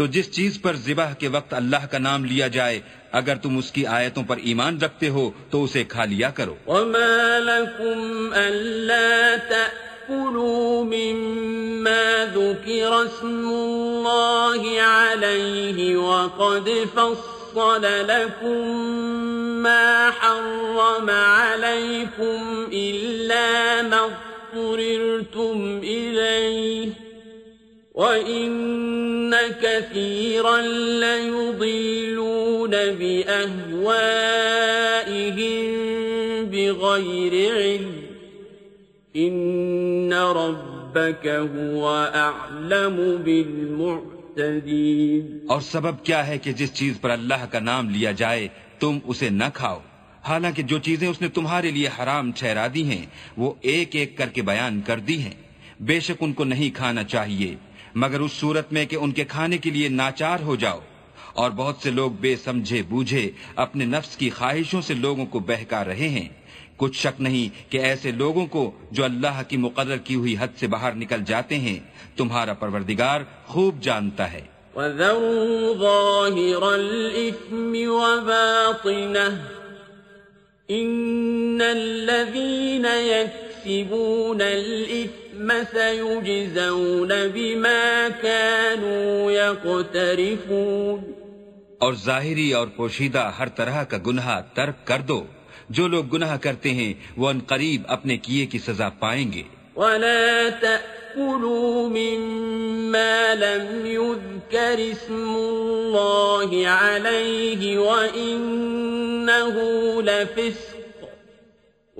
تو جس چیز پر ذبح کے وقت اللہ کا نام لیا جائے، اگر تم اس کی آیتوں پر ایمان رکھتے ہو، تو اسے کھا لیا کرو۔ وَمَا لَكُمْ أَلَّا تَأْكُلُوا مِمَّا ذُكِرَ اسْمُ اللَّهِ عَلَيْهِ وَقَدْ فَصَّلَ لَكُمْ مَا حَرَّمَ عَلَيْكُمْ إِلَّا مَا اضْطُرِرْتُمْ إِلَيْهِ وَإِنَّ كَثِيرًا لَيُضِلُّونَ بِأَهْوَائِهِمْ بِغَيْرِ عِلْمٍ إِنَّ رَبَّكَ هُوَ أَعْلَمُ بِالْمُعْتَدِينَ اور سبب کیا ہے کہ جس چیز پر اللہ کا نام لیا جائے، تم اسے نہ کھاؤ۔ حالانکہ جو چیزیں اس نے تمہارے لیے حرام ٹھہرا دی ہیں، وہ ایک ایک کر کے بیان کر دی ہیں۔ بے شک ان کو نہیں کھانا چاہیے۔ مگر اس صورت میں کہ ان کے کھانے کے لیے ناچار ہو جاؤ اور بہت سے لوگ بے سمجھے بوجھے اپنے نفس کی خواہشوں سے لوگوں کو بہکا رہے ہیں۔ کچھ شک نہیں کہ ایسے لوگوں کو جو اللہ کی مقرر کی ہوئی حد سے باہر نکل جاتے ہیں، تمہارا پروردگار خوب جانتا ہے۔ وَذَرُوا ظَاهِرَ الْإِثْمِ وَبَاطِنَهُ إِنَّ الَّذِينَ يَكْسِبُونَ الْإِثْمَ سَيُجْزَوْنَ بِمَا كَانُوا يَقْتَرِفُونَ اور ظاہری اور پوشیدہ ہر طرح کا گناہ ترک کر دو۔ جو لوگ گناہ کرتے ہیں وہ ان قریب اپنے کیے کی سزا پائیں گے۔ ولا تأكلوا مما لم يذكر اسم الله عليه وإنه لفسق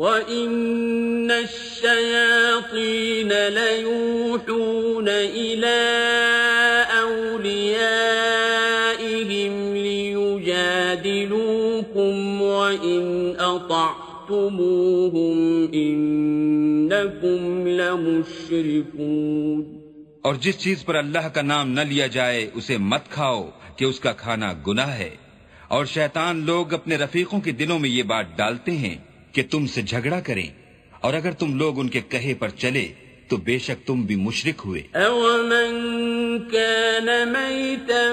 وَإِنَّ الشَّيَاطِينَ لَيُوحُونَ إِلَىٰ أَوْلِيَائِهِمْ لِيُجَادِلُوكُمْ وَإِنْ أَطَعْتُمُوهُمْ إِنَّكُمْ لَمُشْرِكُونَ اور جس چیز پر اللہ کا نام نہ لیا جائے، اسے مت کھاؤ کہ اس کا کھانا گناہ ہے۔ اور شیطان لوگ اپنے رفیقوں کے دلوں میں یہ بات ڈالتے ہیں۔ کہ تم سے جھگڑا کریں اور اگر تم لوگ ان کے کہے پر چلے تو بے شک تم بھی مشرک ہوئے۔ أَوَمَنْ كَانَ مَيْتًا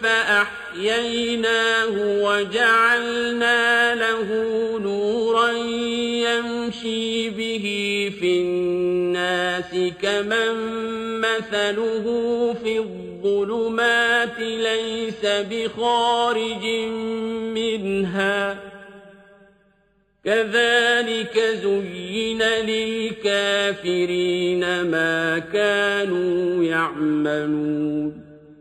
فَأَحْيَيْنَاهُ وَجَعَلْنَا لَهُ نُورًا يَمْشِي بِهِ فِي النَّاسِ كَمَنْ مَثَلُهُ فِي الظُّلُمَاتِ لَيْسَ بِخَارِجٍ مِّنْهَا كذلك زين للكافرين ما كانوا يعملون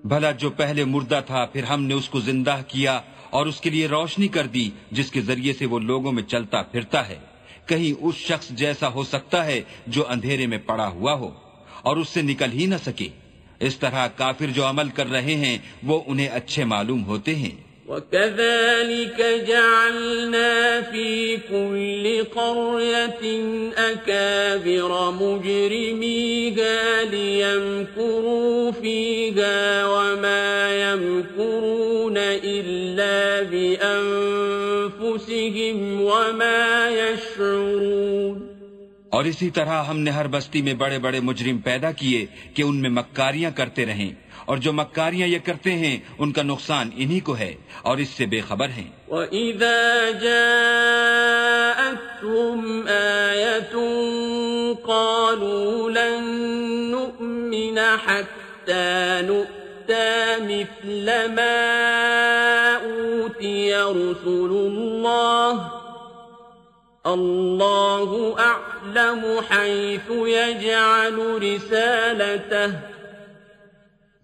بھلا جو پہلے مردہ تھا، پھر ہم نے اس کو زندہ کیا اور اس کے لیے روشنی کر دی، جس کے ذریعے سے وہ لوگوں میں چلتا پھرتا ہے۔ کہیں اس شخص جیسا ہو سکتا ہے جو اندھیرے میں پڑا ہوا ہو اور اس سے نکل ہی نہ سکے۔ اس طرح کافر جو عمل کر رہے ہیں، وہ انہیں اچھے معلوم ہوتے ہیں۔ وكذلك جعلنا في كل قرية أكابر مجرميها ليمكروا فيها وما يمكرون إلا بأنفسهم وما يشعرون اور اسی طرح ہم نے ہر بستی میں بڑے بڑے مجرم پیدا کیے کہ ان میں مکاریاں کرتے رہیں۔ اور جو مکاریاں یہ کرتے ہیں، ان کا نقصان انہی کو ہے اور اس سے بے خبر ہیں۔ وَإِذَا جَاءَتْهُمْ آيَةٌ قَالُوا لَن نُؤْمِنَ حَتَّى نُؤْتَى مِثْلَ مَا أُوتِيَ رُسُلُ اللَّهِ اللَّهُ أَعْلَمُ حَيْثُ يَجْعَلُ رِسَالَتَهُ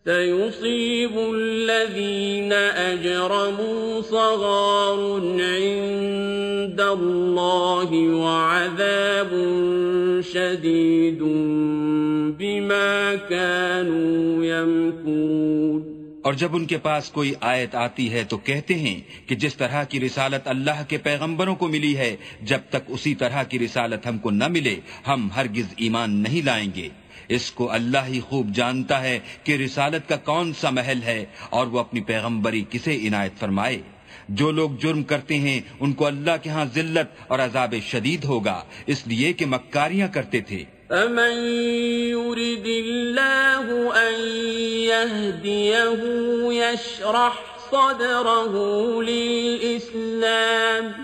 سيصيب الذين أجرموا صغار عند الله وعذاب شديد بما كانوا يمكرون اور جب ان کے پاس کوئی آیت آتی ہے تو کہتے ہیں کہ جس طرح کی رسالت اللہ کے پیغمبروں کو ملی ہے، جب تک اسی طرح کی رسالت ہم کو نہ ملے، ہم ہرگز ایمان نہیں لائیں گے۔ اس کو اللہ ہی خوب جانتا ہے کہ رسالت کا کون سا محل ہے اور وہ اپنی پیغمبری کسے عنایت فرمائے۔ جو لوگ جرم کرتے ہیں، ان کو اللہ کے ہاں ذلت اور عذاب شدید ہوگا۔ اس لیے کہ مکاریاں کرتے تھے۔ فمن يرد الله أن يهديه يشرح صدره للإسلام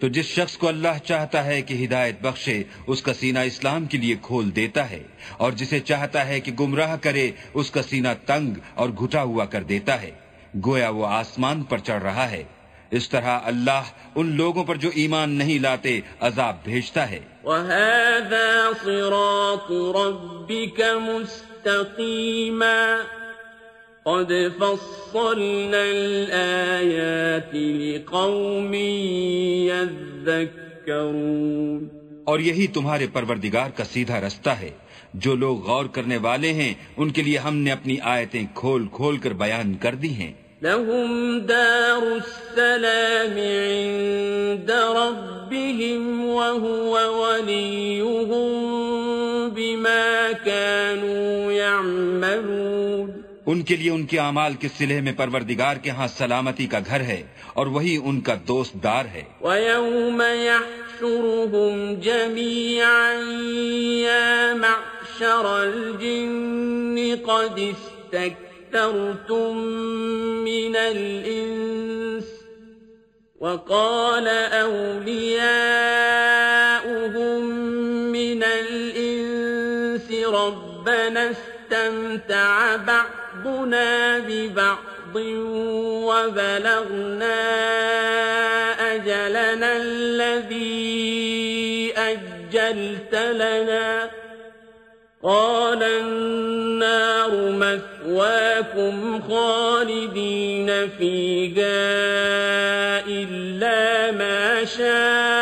تو جس شخص کو اللہ چاہتا ہے کہ ہدایت بخشے، اس کا سینہ اسلام کے لیے کھول دیتا ہے، اور جسے چاہتا ہے کہ گمراہ کرے، اس کا سینہ تنگ اور گھٹا ہوا کر دیتا ہے۔ گویا وہ آسمان پر چڑھ رہا ہے۔ اس طرح اللہ ان لوگوں پر جو ایمان نہیں لاتے، عذاب بھیجتا ہے۔ وَهَذَا صِرَاطُ رَبِّكَ مُسْتَقِيمًا قد فصلنا الآيات لقوم يذكرون اور یہی تمہارے پروردگار کا سیدھا رستہ ہے۔ جو لوگ غور کرنے والے ہیں ان کے لیے ہم نے اپنی آیتیں کھول کھول کر بیان کر دی ہیں۔ لهم دار السلام عند ربهم وهو وليهم بما كانوا يعملون ان کے لیے ان کے اعمال کے سلح میں پروردگار کے ہاں سلامتی کا گھر ہے اور وہی ان کا دوست دار ہے۔ وَيَوْمَ يَحْشُرُهُمْ نحشرهم جميعا يا معشر الجن قد استكثرتم من الإنس وقال أولياؤهم من الإنس ربنا استمتع بعضنا ببعض وبلغنا أجلنا الذي أجلت لنا. قال النار مثواكم خالدين فيها إلا ما شاء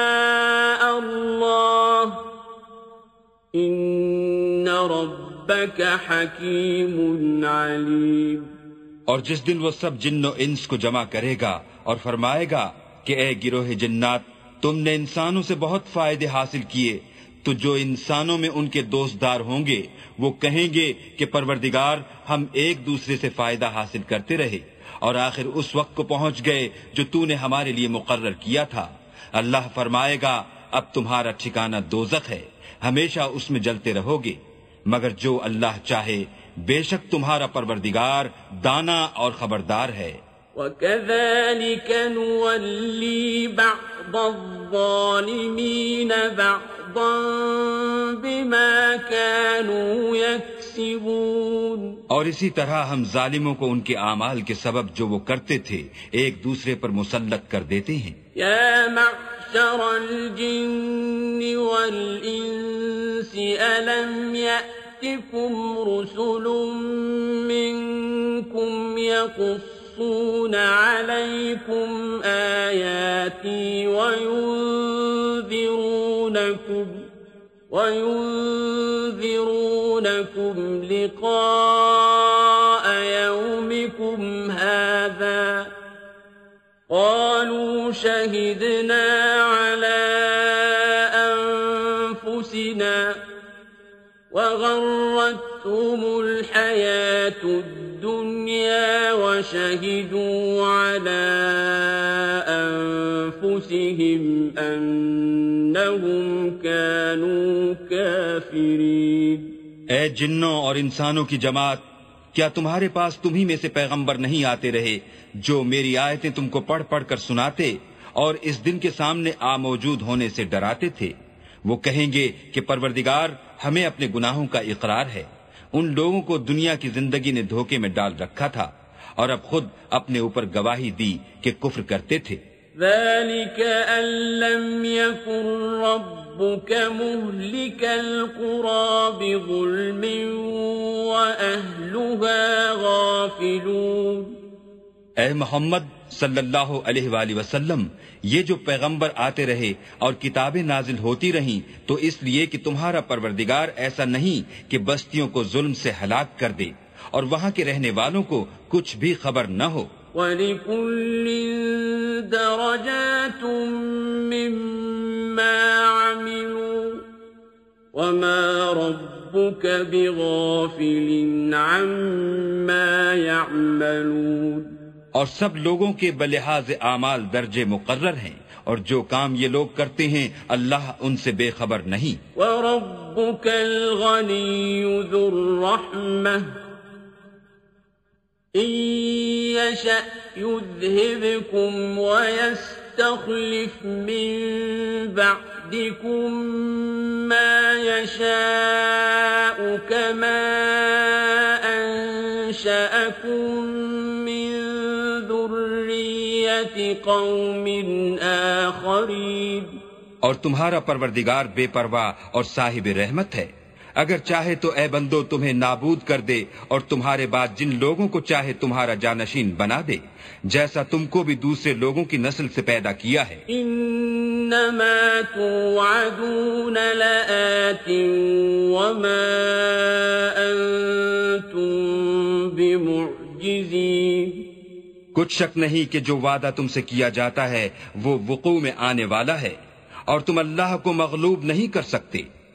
ربك حكيم عليم. اور جس دن وہ سب جن و انس کو جمع کرے گا اور فرمائے گا کہ اے گروہ جنات، تم نے انسانوں سے بہت فائدے حاصل کیے، تو جو انسانوں میں ان کے دوست دار ہوں گے، وہ کہیں گے کہ پروردگار، ہم ایک دوسرے سے فائدہ حاصل کرتے رہے، اور آخر اس وقت کو پہنچ گئے جو تو نے ہمارے لیے مقرر کیا تھا۔ اللہ فرمائے گا، اب تمہارا ٹھکانہ دوزخ ہے، ہمیشہ اس میں جلتے رہو گے۔ مگر جو اللہ چاہے بے شک تمہارا پروردگار دانا اور خبردار ہے۔ وَكَذَلِكَ نُوَلِّي بَعْضَ الظَّالِمِينَ بَعْضًا بِمَا كَانُوا يَكْسِبُونَ۔ اور اسی طرح ہم ظالموں کو ان کے اعمال کے سبب جو وہ کرتے تھے ایک دوسرے پر مسلط کر دیتے ہیں۔ يَا مَعْشَرَ الْجِنِّ وَالْإِنسِ، أَلَمْ يَأْتِ يأتكم رسل منكم يقصون عليكم آياتي وينذرونكم وينذرونكم لقاء يومكم هذا قالوا شهدنا على أنفسنا وغرتهم الحياة الدنيا وشهدوا على أنفسهم أنهم كانوا كافرين. اے جنوں اور انسانوں کی جماعت کیا تمہارے پاس تمہیں میں سے پیغمبر نہیں آتے رہے جو میری آیتیں تم کو پڑھ پڑھ کر سناتے اور اس دن کے سامنے آ موجود ہونے سے ڈراتے تھے؟ وہ کہیں گے کہ پروردگار ہمیں اپنے گناہوں کا اقرار ہے۔ ان لوگوں کو دنیا کی زندگی نے دھوکے میں ڈال رکھا تھا اور اب خود اپنے اوپر گواہی دی کہ کفر کرتے تھے۔ ذلك أن لم يكن ربك مهلك القرى بظلم وأهلها غافلون اے محمد صلی اللہ علیہ وآلہ وسلم، یہ جو پیغمبر آتے رہے اور کتابیں نازل ہوتی رہیں، تو اس لیے کہ تمہارا پروردگار ایسا نہیں کہ بستیوں کو ظلم سے ہلاک کر دے اور وہاں کے رہنے والوں کو کچھ بھی خبر نہ ہو۔ وَلِكُلٍّ دَرَجَاتٌ مِّمَّا عَمِلُوا وَمَا رَبُّكَ بِغَافِلٍ عَمَّا يَعْمَلُونَ اور سب لوگوں کے بلحاظ اعمال درجے مقرر ہیں اور جو کام یہ لوگ کرتے ہیں اللہ ان سے بے خبر نہیں۔ وَرَبُّكَ الْغَنِيُّ ذُو الرَّحْمَةِ إِن يَشَأْ يُذْهِبْكُمْ وَيَسْتَخْلِفْ مِن بَعْدِكُم مَّا يَشَاءُ كَمَا أَنشَأَكُم قوم آخرین اور تمہارا پروردگار بے پرواہ اور صاحب رحمت ہے۔ اگر چاہے تو اے بندو تمہیں نابود کر دے اور تمہارے بعد جن لوگوں کو چاہے تمہارا جانشین بنا دے جیسا تم کو بھی دوسرے لوگوں کی نسل سے پیدا کیا ہے۔ انما توعدون لآت وما انتم بمعجزین۔ کچھ شک نہیں کہ جو وعدہ تم سے کیا جاتا ہے وہ وقوع میں آنے والا ہے اور تم اللہ کو مغلوب نہیں کر سکتے۔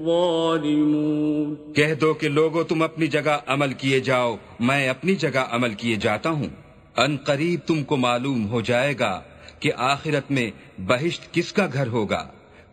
الظالمون۔ کہہ دو کہ لوگو، تم اپنی جگہ عمل کیے جاؤ، میں اپنی جگہ عمل کیے جاتا ہوں۔ ان قریب تم کو معلوم ہو جائے گا کہ آخرت میں بہشت کس کا گھر ہوگا۔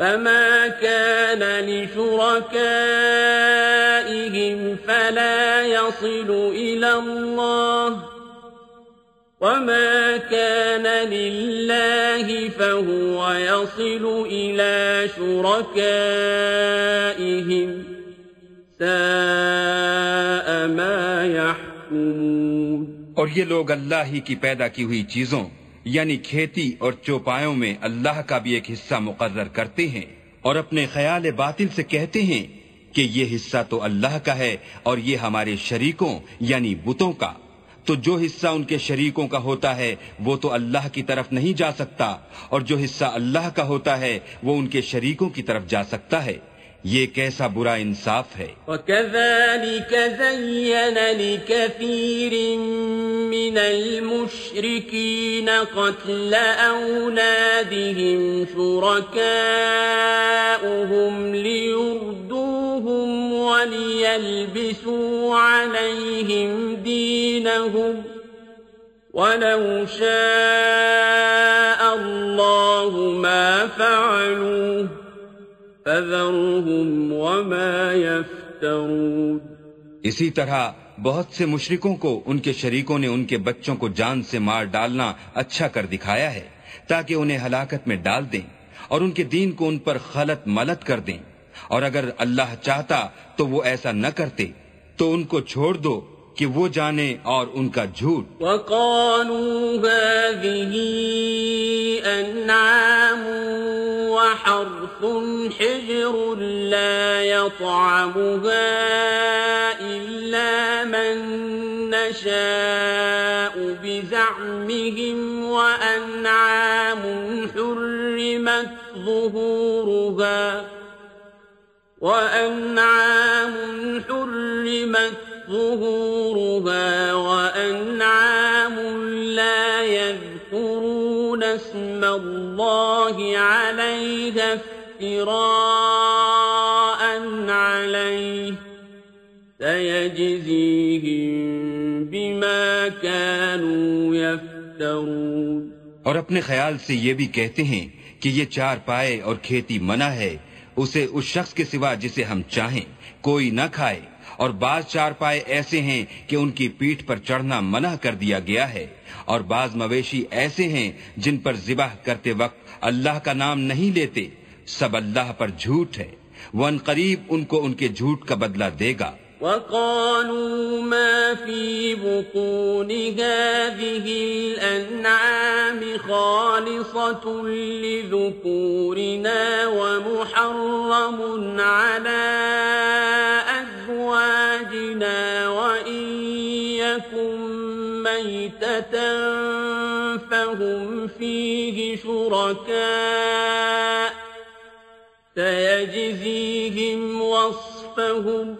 فما كان لشركائهم فلا يصل إلى الله وما كان لله فهو يصل إلى شركائهم ساء ما يحكمون اور یہ لوگ اللہ ہی کی پیدا کی ہوئی چیزوں یعنی کھیتی اور چوپایوں میں اللہ کا بھی ایک حصہ مقرر کرتے ہیں اور اپنے خیال باطل سے کہتے ہیں کہ یہ حصہ تو اللہ کا ہے اور یہ ہمارے شریکوں یعنی بتوں کا۔ تو جو حصہ ان کے شریکوں کا ہوتا ہے، وہ تو اللہ کی طرف نہیں جا سکتا، اور جو حصہ اللہ کا ہوتا ہے، وہ ان کے شریکوں کی طرف جا سکتا ہے۔ یہ کیسا برا انصاف ہے؟ وَكَذَلِكَ زَيَّنَ لِكَثِيرٍ مِّنَ الْمُشْرِكِينَ قَتْلَ أَوْنَادِهِمْ شُرَكَاؤُهُمْ لِيُرْدُوهُمْ وَلِيَلْبِسُوا عَلَيْهِمْ دِينَهُمْ وَلَوْ شَاءَ اللَّهُ مَا فَعَلُوهُ اسی طرح بہت سے مشرکوں کو ان کے شریکوں نے ان کے بچوں کو جان سے مار ڈالنا اچھا کر دکھایا ہے، تاکہ انہیں ہلاکت میں ڈال دیں اور ان کے دین کو ان پر خلط ملت کر دیں۔ اور اگر اللہ چاہتا تو وہ ایسا نہ کرتے، تو ان کو چھوڑ دو کہ وہ جانے اور ان کا جھوٹ۔ وقالوا هذه انعام وحرث حجر لا يطعمها الا من نشاء بزعمهم وانعام حرمت ظهورها وانعام حرمت ظهورها وأنعام لا يذكرون اسم الله عليها افتراء عليه سيجزيهم بما كانوا يفترون اور اپنے خیال سے یہ بھی کہتے ہیں کہ یہ چار پائے اور کھیتی منع ہے، اسے اس شخص کے سوا جسے ہم چاہیں کوئی نہ کھائے۔ اور بعض چار پائے ایسے ہیں کہ ان کی پیٹھ پر چڑھنا منع کر دیا گیا ہے۔ اور بعض مویشی ایسے ہیں جن پر ذبح کرتے وقت اللہ کا نام نہیں لیتے، سب اللہ پر جھوٹ ہے۔ وہ ان قریب ان کو ان کے جھوٹ کا بدلہ دے گا۔ وقالوا ما في بطون هذه الأنعام خالصة لذكورنا ومحرم على أزواجنا وإن يكن ميتة فهم فيه شركاء سيجزيهم وصفهم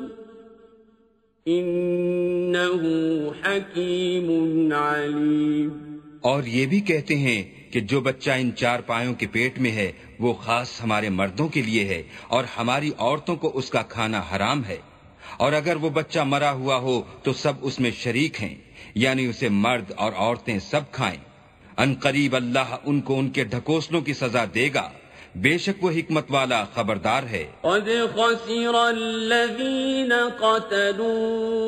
حکیم علیم اور یہ بھی کہتے ہیں کہ جو بچہ ان چار پایوں کے پیٹ میں ہے وہ خاص ہمارے مردوں کے لیے ہے اور ہماری عورتوں کو اس کا کھانا حرام ہے۔ اور اگر وہ بچہ مرا ہوا ہو تو سب اس میں شریک ہیں یعنی اسے مرد اور عورتیں سب کھائیں۔ ان قریب اللہ ان کو ان کے ڈھکوسلوں کی سزا دے گا۔ بے شک وہ حکمت والا خبردار ہے۔ قد خسر الذين قتلوا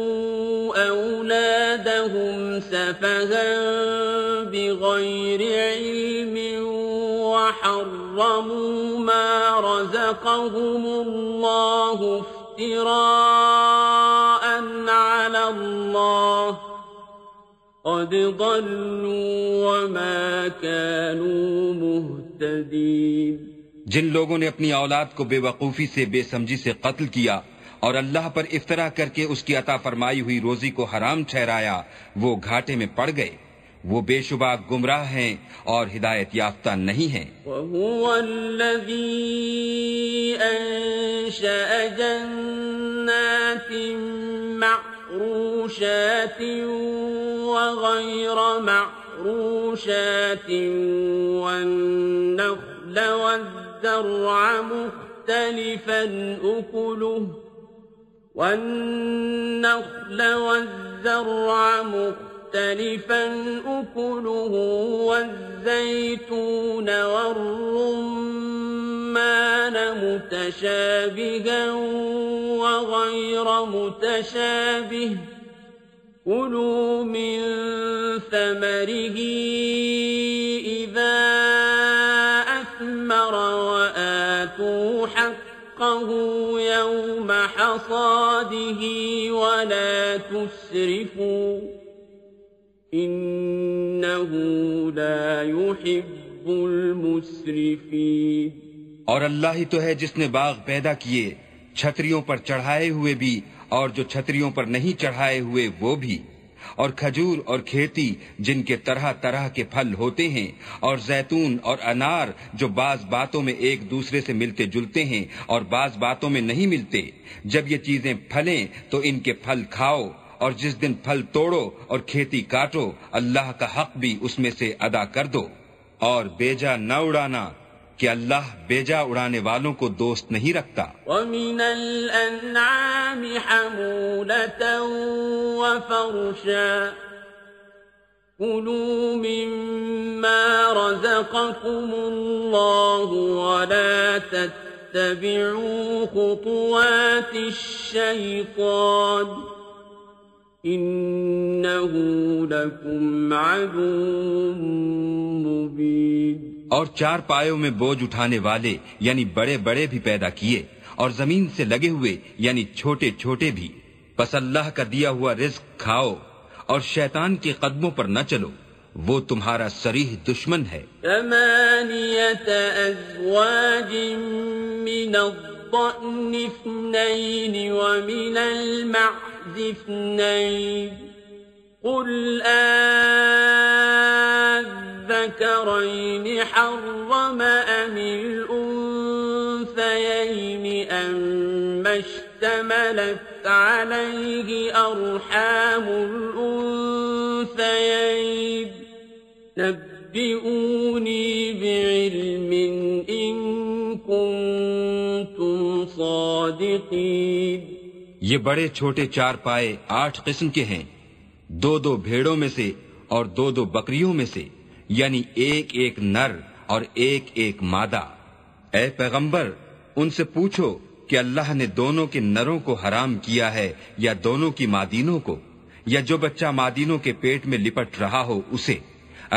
أولادهم سفها بغير علم وحرموا ما رزقهم الله افتراء على الله قد ضلوا وما كانوا مهتدين جن لوگوں نے اپنی اولاد کو بے وقوفی سے بے سمجھی سے قتل کیا اور اللہ پر افطرا کر کے اس کی عطا فرمائی ہوئی روزی کو حرام ٹھہرایا وہ گھاٹے میں پڑ گئے۔ وہ بے شبہ گمراہ ہیں اور ہدایت یافتہ نہیں ہیں۔ وهو الذي أنشأ جنات معروشات وغير معروشات والنخل والزرع مختلفا أكله والنخل والزرع مختلفا مختلفا، أكله والزيتون والرمان متشابها وغير متشابه. كلوا من ثمره إذا أثمر وآتوا حقه يوم حصاده ولا تسرفوا. إنه لا يحب المسرفين۔ اور اللہ ہی تو ہے جس نے باغ پیدا کیے، چھتریوں پر چڑھائے ہوئے بھی اور جو چھتریوں پر نہیں چڑھائے ہوئے وہ بھی۔ اور کھجور اور کھیتی جن کے طرح طرح کے پھل ہوتے ہیں، اور زیتون اور انار جو بعض باتوں میں ایک دوسرے سے ملتے جلتے ہیں اور بعض باتوں میں نہیں ملتے۔ جب یہ چیزیں پھلیں تو ان کے پھل کھاؤ۔ اور جس دن پھل توڑو اور کھیتی کاٹو، اللہ کا حق بھی اس میں سے ادا کر دو۔ اور بیجا نہ اڑانا کہ اللہ بیجا اڑانے والوں کو دوست نہیں رکھتا۔ ومن الأنعام حمولة وفرشا۔ كلوا مما رزقكم الله ولا تتبعوا خطوات الشيطان۔ إنه لكم عدو مبين اور چار پایوں میں بوجھ اٹھانے والے یعنی بڑے بڑے بھی پیدا کیے اور زمین سے لگے ہوئے یعنی چھوٹے چھوٹے بھی۔ پس اللہ کا دیا ہوا رزق کھاؤ اور شیطان کے قدموں پر نہ چلو۔ وہ تمہارا سریح دشمن ہے۔ الضأن اثنين ومن المعز اثنين. قل أذكرين حرم أم الأنثيين أما اشتملت عليه أرحام الأنثيين. نبئوني بعلم إن كنتم صادقين یہ بڑے چھوٹے چار پائے آٹھ قسم کے ہیں۔ دو دو بھیڑوں میں سے اور دو دو بکریوں میں سے یعنی ایک ایک نر اور ایک ایک مادہ۔ اے پیغمبر، ان سے پوچھو کہ اللہ نے دونوں کے نروں کو حرام کیا ہے یا دونوں کی مادینوں کو، یا جو بچہ مادینوں کے پیٹ میں لپٹ رہا ہو اسے۔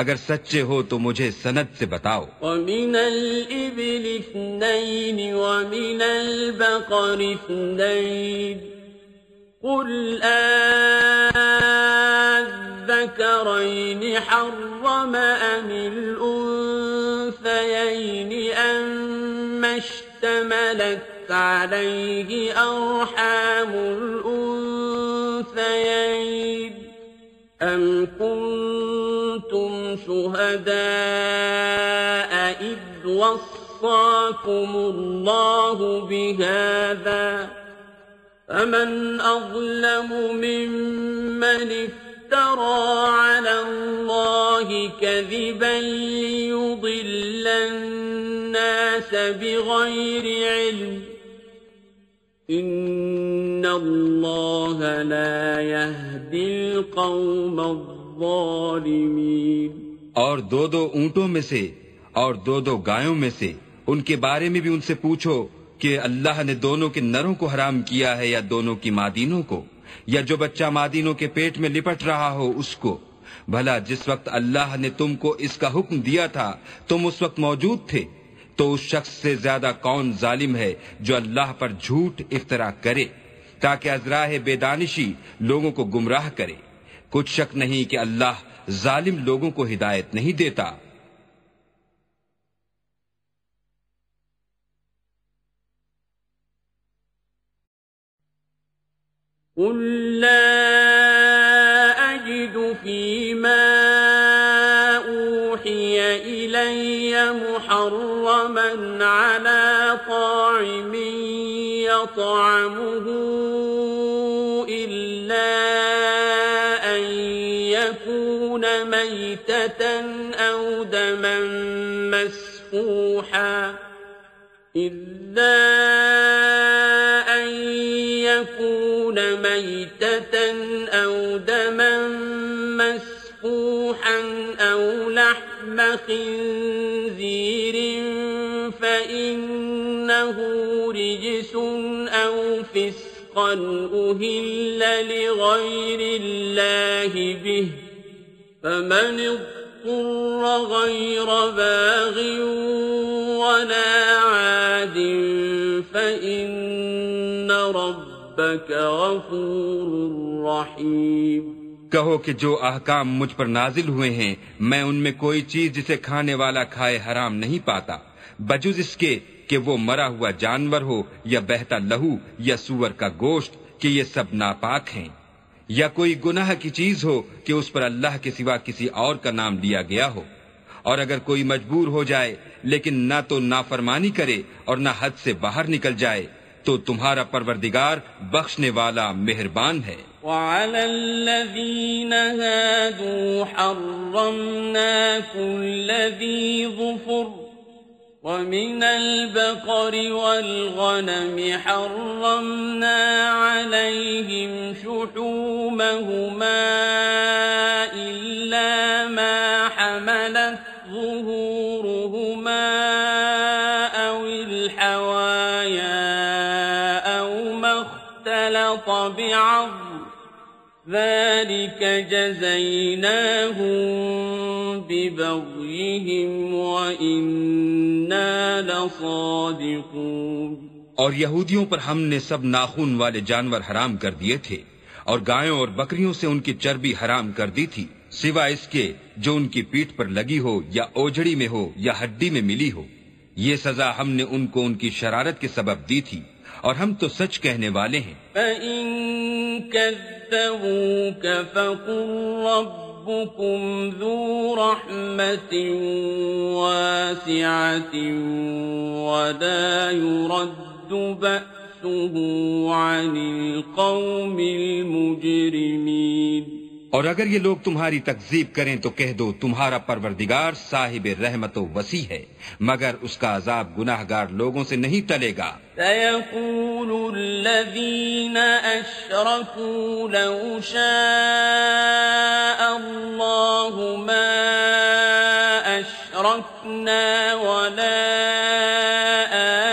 اگر سچے ہو تو مجھے سند سے بتاؤ۔ ومن الإبل اثنين ومن البقر اثنين قل أذكرين حرم أم الأنثيين أما اشتملت عليه أرحام الأنثيين أم كنتم شهداء إذ وصاكم الله بهذا فمن أظلم ممن افترى على الله كذبا ليضل الناس بغير علم إن الله لا يهدي القوم الظالمين اور دو دو اونٹوں میں سے اور دو دو گایوں میں سے ان کے بارے میں بھی ان سے پوچھو کہ اللہ نے دونوں کے نروں کو حرام کیا ہے یا دونوں کی مادینوں کو، یا جو بچہ مادینوں کے پیٹ میں لپٹ رہا ہو اس کو۔ بھلا جس وقت اللہ نے تم کو اس کا حکم دیا تھا، تم اس وقت موجود تھے، تو اس شخص سے زیادہ کون ظالم ہے جو اللہ پر جھوٹ افطرا کرے، تاکہ ازراہ بے دانشی لوگوں کو گمراہ کرے۔ کچھ شک نہیں کہ اللہ ظالم لوگوں کو ہدایت نہیں دیتا۔ قل لا أجد فيما أوحي إلي محرما على طاعم يطعمه أو دما مسفوحا إلا أن يكون ميتة أو دما مسفوحا أو لحم خنزير فإنه رجس أو فسقا أهل لغير الله به فمن اضطر غير باغ ولا عاد فإن ربك غفور رحيم. کہو کہ جو احکام مجھ پر نازل ہوئے ہیں، میں ان میں کوئی چیز جسے کھانے والا کھائے حرام نہیں پاتا، بجز اس کے کہ وہ مرا ہوا جانور ہو یا بہتا لہو یا سور کا گوشت، کہ یہ سب ناپاک ہیں۔ یا کوئی گناہ کی چیز ہو کہ اس پر اللہ کے سوا کسی اور کا نام لیا گیا ہو۔ اور اگر کوئی مجبور ہو جائے، لیکن نہ تو نافرمانی کرے اور نہ حد سے باہر نکل جائے، تو تمہارا پروردگار بخشنے والا مہربان ہے۔ وعلى الذين هادوا حرمنا كل ذي ظفر۔ ومن البقر والغنم حرمنا عليهم شحومهما إلا ما حملت ظهورهما أو الحوايا أو ما اختلط بعظم ذلك جزيناهم ببغيهم وإنا لصادقون اور یہودیوں پر ہم نے سب ناخون والے جانور حرام کر دیے تھے اور گایوں اور بکریوں سے ان کی چربی حرام کر دی تھی سوا اس کے جو ان کی پیٹھ پر لگی ہو یا اوجڑی میں ہو یا ہڈی میں ملی ہو۔ یہ سزا ہم نے ان کو ان کی شرارت کے سبب دی تھی۔ اور ہم تو سچ کہنے والے ہیں۔ فإن كذبوك فقل ربكم ذو رحمة واسعة ولا يرد بأسه عن القوم المجرمين۔ اور اگر یہ لوگ تمہاری تکذیب کریں تو کہہ دو تمہارا پروردگار صاحب رحمت و وسیع ہے مگر اس کا عذاب گناہ گار لوگوں سے نہیں ٹلے گا۔ سيقول الذين أشركوا لو شاء الله ما أشركنا ولا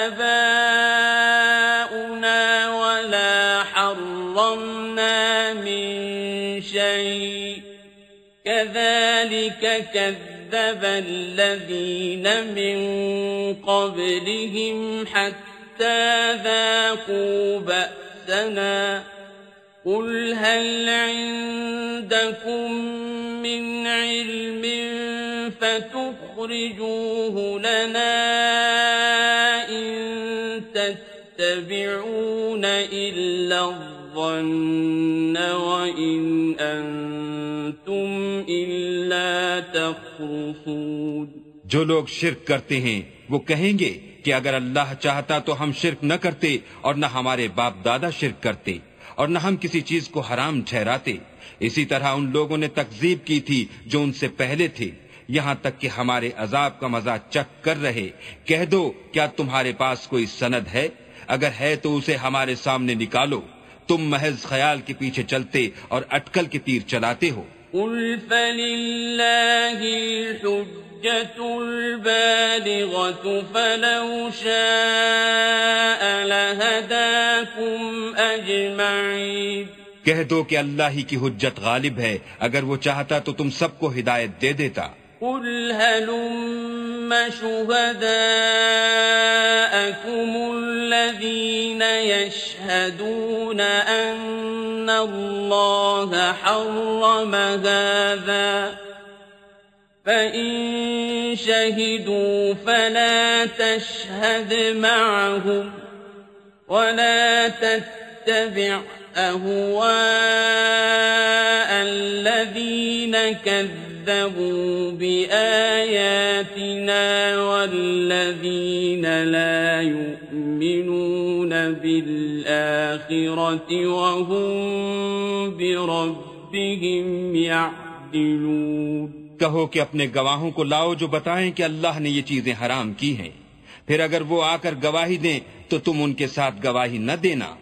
آباؤنا ولا حرمنا من شيء كذلك كذب الذين من قبلهم حتى ذاقوا بأسنا قل هل عندكم من علم فتخرجوه لنا إن تتبعون إلا الظن وإن أنتم إلا تخرصون جو لوگ شرک کرتے ہیں وہ کہیں گے کہ اگر اللہ چاہتا تو ہم شرک نہ کرتے اور نہ ہمارے باپ دادا شرک کرتے اور نہ ہم کسی چیز کو حرام ٹھہراتے۔ اسی طرح ان لوگوں نے تکذیب کی تھی جو ان سے پہلے تھے۔ یہاں تک کہ ہمارے عذاب کا مزہ چک کر رہے۔ کہہ دو، کیا تمہارے پاس کوئی سند ہے؟ اگر ہے تو اسے ہمارے سامنے نکالو۔ تم محض خیال کے پیچھے چلتے اور اٹکل کے تیر چلاتے ہو۔ قل الحجة البالغة فلو شاء لهداكم أجمعين. کہہ دو کہ اللہ ہی کی حجت غالب ہے اگر وہ چاہتا تو تم سب کو ہدایت دے دیتا۔ قل هلم شهداءكم الذين يشهدون أن الله حرم هذا. فإن شهدوا فلا تشهد معهم ولا تتبع أهواء الذين كذبوا بآياتنا والذين لا يؤمنون بالآخرة وهم بربهم يعدلون کہو کہ اپنے گواہوں کو لاؤ جو بتائیں کہ اللہ نے یہ چیزیں حرام کی ہیں۔ پھر اگر وہ آ کر گواہی دیں تو تم ان کے ساتھ گواہی نہ دینا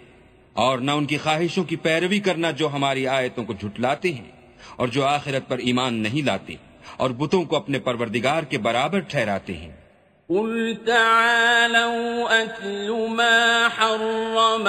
اور نہ ان کی خواہشوں کی پیروی کرنا جو ہماری آیتوں کو جھٹلاتے ہیں اور جو آخرت پر ایمان نہیں لاتے اور بتوں کو اپنے پروردگار کے برابر ٹھہراتے ہیں۔ قل تعالوا أتل ما حرم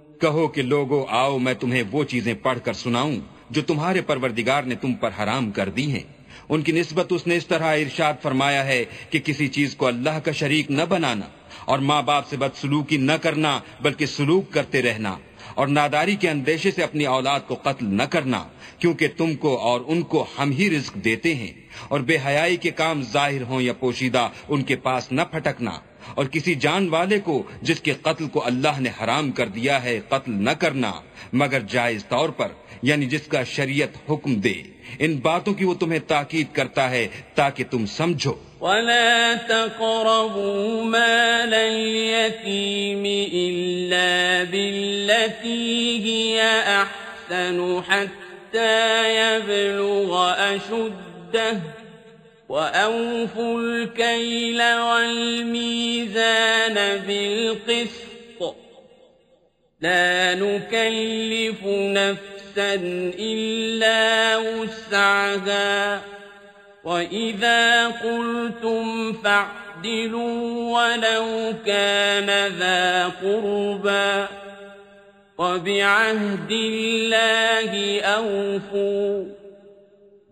کہو کہ لوگو، آؤ میں تمہیں وہ چیزیں پڑھ کر سناؤں جو تمہارے پروردگار نے تم پر حرام کر دی ہیں۔ ان کی نسبت اس نے اس طرح ارشاد فرمایا ہے کہ کسی چیز کو اللہ کا شریک نہ بنانا اور ماں باپ سے بد سلوکی نہ کرنا بلکہ سلوک کرتے رہنا اور ناداری کے اندیشے سے اپنی اولاد کو قتل نہ کرنا کیونکہ تم کو اور ان کو ہم ہی رزق دیتے ہیں اور بے حیائی کے کام ظاہر ہوں یا پوشیدہ ان کے پاس نہ پھٹکنا۔ اور کسی جان والے کو جس کے قتل کو اللہ نے حرام کر دیا ہے قتل نہ کرنا، مگر جائز طور پر یعنی جس کا شریعت حکم دے۔ ان باتوں کی وہ تمہیں تاکید کرتا ہے تاکہ تم سمجھو۔ ولا تقربوا مال اليتيم إلا بالتي هي أحسن حتى يبلغ أشده وأوفوا الكيل والميزان بالقسط لا نكلف نفسا نفسا إلا وسعها وإذا قلتم فاعدلوا ولو كان ذا قربا وبعهد الله أوفوا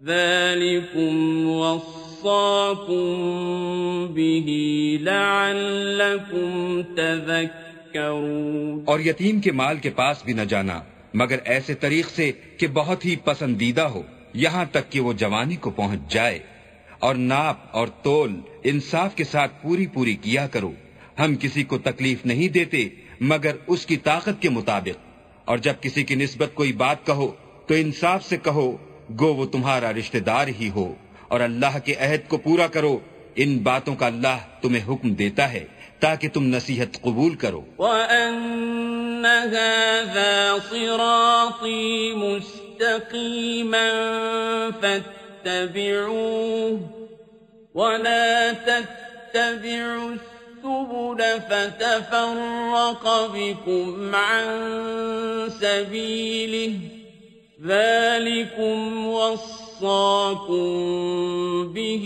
ذلكم وصاكم به لعلكم تذكرون. اور یتیم کے مال کے پاس بھی نہ جانا، مگر ایسے طریق سے کہ بہت ہی پسندیدہ ہو، یہاں تک کہ وہ جوانی کو پہنچ جائے۔ اور ناپ اور تول انصاف کے ساتھ پوری پوری کیا کرو۔ ہم کسی کو تکلیف نہیں دیتے، مگر اس کی طاقت کے مطابق۔ اور جب کسی کی نسبت کوئی بات کہو، تو انصاف سے کہو، گو وہ تمہارا رشتہ دار ہی ہو۔ اور اللہ کے عہد کو پورا کرو۔ ان باتوں کا اللہ تمہیں حکم دیتا ہے تاکہ تم نصیحت قبول کرو۔ وَأَنَّ هَذَا صِرَاطِي مُسْتَقِيمًا فَاتَّبِعُوهُ وَلَا تَتَّبِعُوا السُّبُلَ فَتَفَرَّقَ بِكُمْ عَن سَبِيلِهِ ذَلِكُمْ بِهِ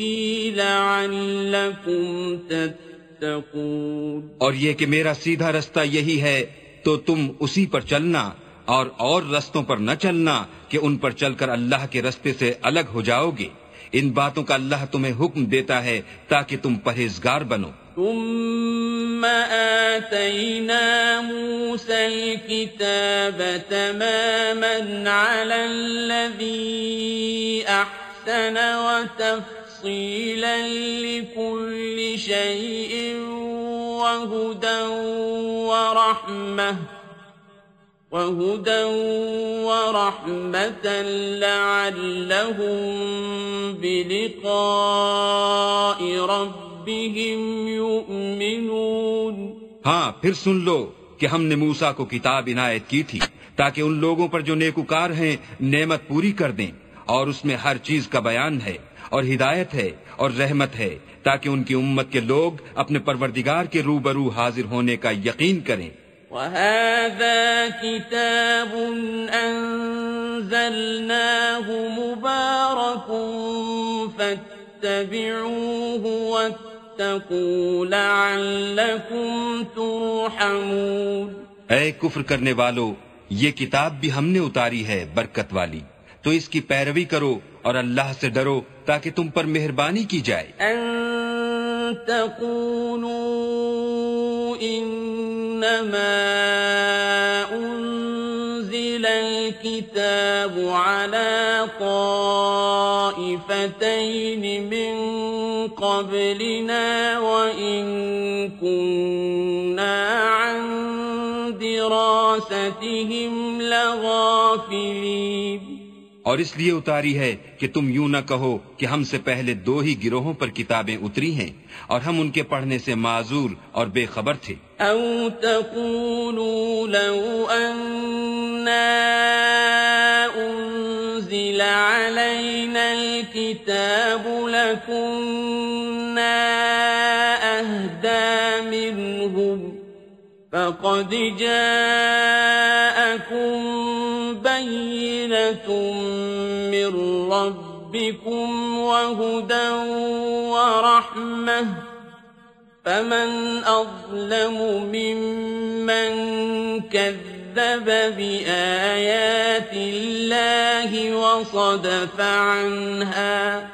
لَعَلَّكُمْ تَتَّقُونَ اور یہ کہ میرا سیدھا رستہ یہی ہے، تو تم اسی پر چلنا اور اور رستوں پر نہ چلنا کہ ان پر چل کر اللہ کے رستے سے الگ ہو جاؤ گے ان باتوں کا اللہ تمہیں حکم دیتا ہے تاکہ تم پرہیزگار بنو۔ ثم آتينا موسى الكتاب تماما على الذي أحسن وتفسير تفصيلا لكل شيء وهدى ورحمة وهدى ورحمة لعلهم بلقاء ربهم يؤمنون ہاں پھر سن لو کہ ہم نے موسا کو کتاب عنایت کی تھی تاکہ ان لوگوں پر جو نیکوکار ہیں نعمت پوری کر دیں اور اس میں ہر چیز کا بیان ہے اور ہدایت ہے اور رحمت ہے تاکہ ان کی امت کے لوگ اپنے پروردگار کے روبرو حاضر ہونے کا یقین کریں۔ وهذا كتاب أنزلناه مبارك فاتبعوه واتقوا لعلكم ترحمون. اے کفر کرنے والو، یہ کتاب بھی ہم نے اتاری ہے برکت والی، تو اس کی پیروی کرو اور اللہ سے ڈرو تاکہ تم پر مہربانی کی جائے۔ أن تقولوا إنما أنزل الكتاب على طائفتين من قبلنا وإن كنا عن دراستهم لغافلين۔ اور اس لیے اتاری ہے کہ تم یوں نہ کہو کہ ہم سے پہلے دو ہی گروہوں پر کتابیں اتری ہیں اور ہم ان کے پڑھنے سے معذور اور بے خبر تھے۔ أو تقولوا لو أنا أنزل علينا الكتاب لكنا أهدى منهم فقد جاءكم بينة من ربكم وهدى ورحمة فمن أظلم ممن كذب بآيات الله وصدف عنها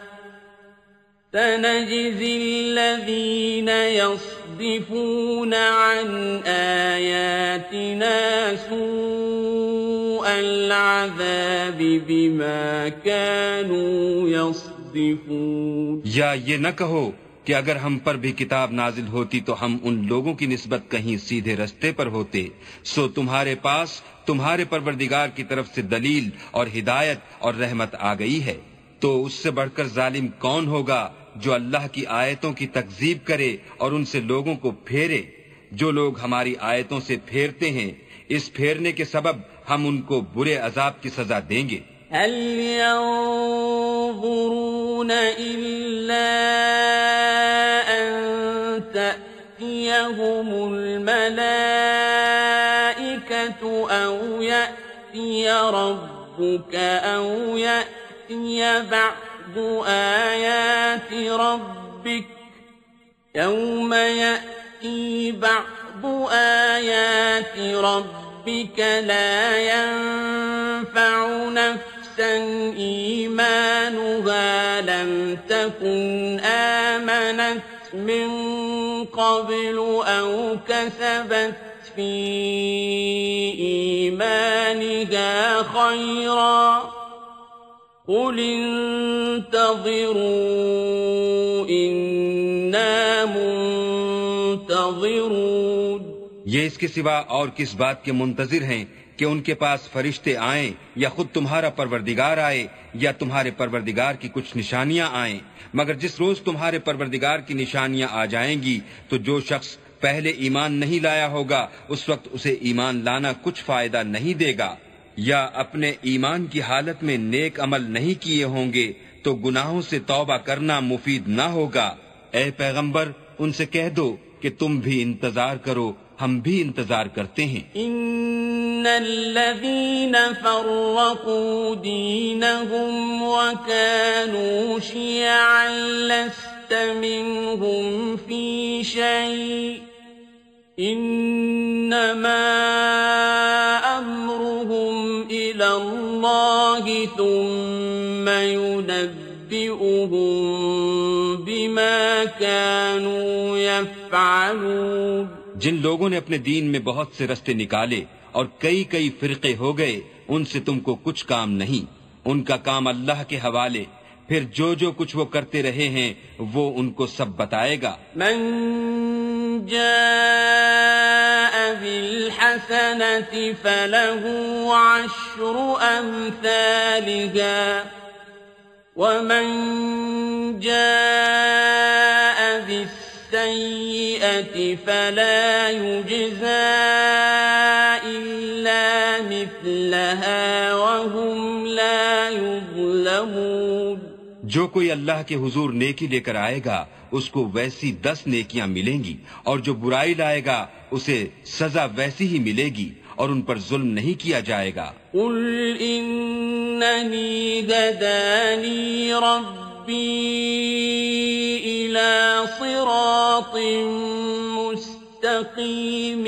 سنجزي الذين يصدفون عن آياتنا سوء العذاب بما كانوا يصدفون۔ یا یہ نہ کہو کہ اگر ہم پر بھی کتاب نازل ہوتی تو ہم ان لوگوں کی نسبت کہیں سیدھے رستے پر ہوتے۔ سو تمہارے پاس تمہارے پروردگار کی طرف سے دلیل اور ہدایت اور رحمت آ گئی ہے۔ تو اس سے بڑھ کر ظالم کون ہوگا جو اللہ کی آیتوں کی تکذیب کرے اور ان سے لوگوں کو پھیرے؟ جو لوگ ہماری آیتوں سے پھیرتے ہیں اس پھیرنے کے سبب ہم ان کو برے عذاب کی سزا دیں گے۔ هل ينظرون إلا أن تأتيهم الملائكة أو يأتي ربك أو يأتي بعض آيات ربك يوم يأتي بعض آيات ربك لا ينفع نفسا إيمانها لم تكن آمنت من قبل أو كسبت في إيمانها خيرا قل انتظروا إنا منتظرون یہ اس کے سوا اور کس بات کے منتظر ہیں کہ ان کے پاس فرشتے آئیں یا خود تمہارا پروردگار آئے یا تمہارے پروردگار کی کچھ نشانیاں آئیں؟ مگر جس روز تمہارے پروردگار کی نشانیاں آ جائیں گی، تو جو شخص پہلے ایمان نہیں لایا ہوگا، اس وقت اسے ایمان لانا کچھ فائدہ نہیں دے گا۔ یا اپنے ایمان کی حالت میں نیک عمل نہیں کیے ہوں گے، تو گناہوں سے توبہ کرنا مفید نہ ہوگا۔ اے پیغمبر، ان سے کہہ دو کہ تم بھی انتظار کرو۔ ہم بھی انتظار کرتے ہیں۔ إن الذين فرقوا دينهم وكانوا شيعا لست منهم في شيء إنما أمرهم إلى الله ثم ينبئهم بما كانوا يفعلون جن لوگوں نے اپنے دین میں بہت سے رستے نکالے اور کئی کئی فرقے ہو گئے، ان سے تم کو کچھ کام نہیں۔ ان کا کام اللہ کے حوالے۔ پھر جو جو کچھ وہ کرتے رہے ہیں، وہ ان کو سب بتائے گا۔ من جاء بالحسنة فله عشر أمثالها۔ ومن جاء بالسيئة فلا يجزى إلا مثلها وهم لا يظلمون جو کوئی اللہ کے حضور نیکی لے کر آئے گا اس کو ویسی دس نیکیاں ملیں گی اور جو برائی لائے گا اسے سزا ویسی ہی ملے گی اور ان پر ظلم نہیں کیا جائے گا۔ قل هداني ربي إلى صراط مستقيم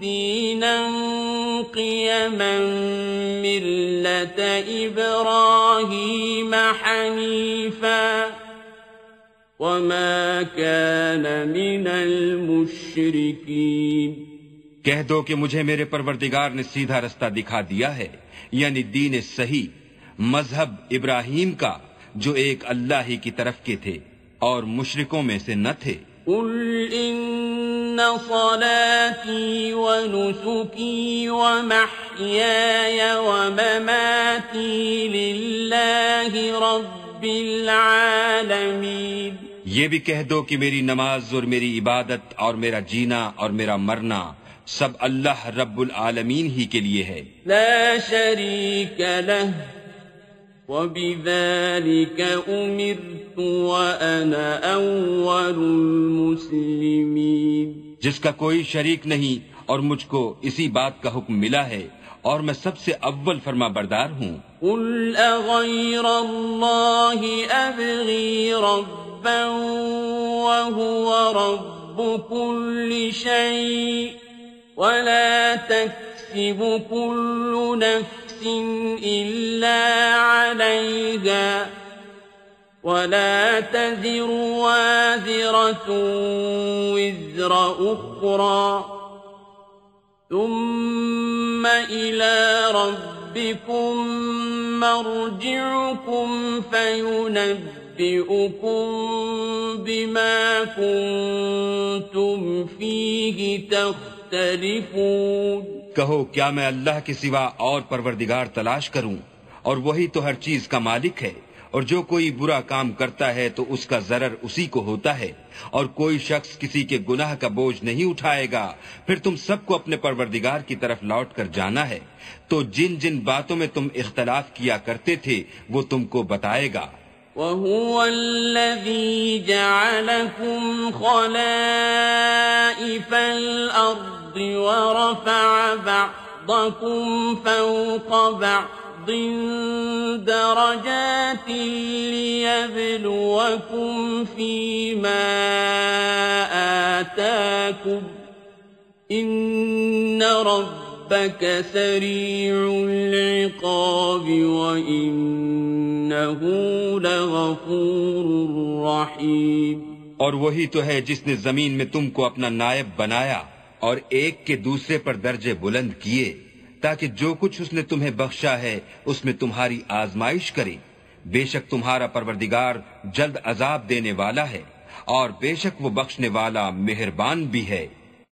دينا قيما ملة إبراهيم حنيفا وما كان من المشركين کہہ دو کہ مجھے میرے پروردگار نے سیدھا رستہ دکھا دیا ہے یعنی دین صحیح، مذہب ابراہیم کا جو ایک اللہ ہی کی طرف کے تھے اور مشرکوں میں سے نہ تھے۔ قل إن صلاتي ونسكي ومحياي ومماتي لله رب العالمين۔ یہ بھی کہہ دو کہ میری نماز اور میری عبادت اور میرا جینا اور میرا مرنا سب اللہ رب العالمین ہی کے لیے ہے۔ لا شريك له۔ وبذلك أمرت وأنا أول المسلمين. جس کا کوئی شریک نہیں اور مجھ کو اسی بات کا حکم ملا ہے اور میں سب سے اول فرما بردار ہوں۔ قل أغير الله أبغي ربا وهو رب كل شيء ولا تكسب كل نفس إلا عليها ولا تزر وازرة وزر أخرى ثم إلى ربكم مرجعكم فينبئكم بما كنتم فيه تختلفون کہو، کیا میں اللہ کے سوا اور پروردگار تلاش کروں؟ اور وہی تو ہر چیز کا مالک ہے۔ اور جو کوئی برا کام کرتا ہے تو اس کا ضرر اسی کو ہوتا ہے۔ اور کوئی شخص کسی کے گناہ کا بوجھ نہیں اٹھائے گا، پھر تم سب کو اپنے پروردگار کی طرف لوٹ کر جانا ہے۔ تو جن جن باتوں میں تم اختلاف کیا کرتے تھے، وہ تم کو بتائے گا۔ وهو الذي جعلكم خلائف الأرض ورفع بعضكم فوق بعض درجات ليبلوكم فيما آتاكم إن ربك سريع العقاب وإنه لغفور رحيم. اور وہی تو ہے جس نے زمین میں تم کو اپنا نائب بنایا اور ایک کے دوسرے پر درجے بلند کیے، تاکہ جو کچھ اس نے تمہیں بخشا ہے، اس میں تمہاری آزمائش کرے۔ بے شک تمہارا پروردگار جلد عذاب دینے والا ہے اور بے شک وہ بخشنے والا مہربان بھی ہے۔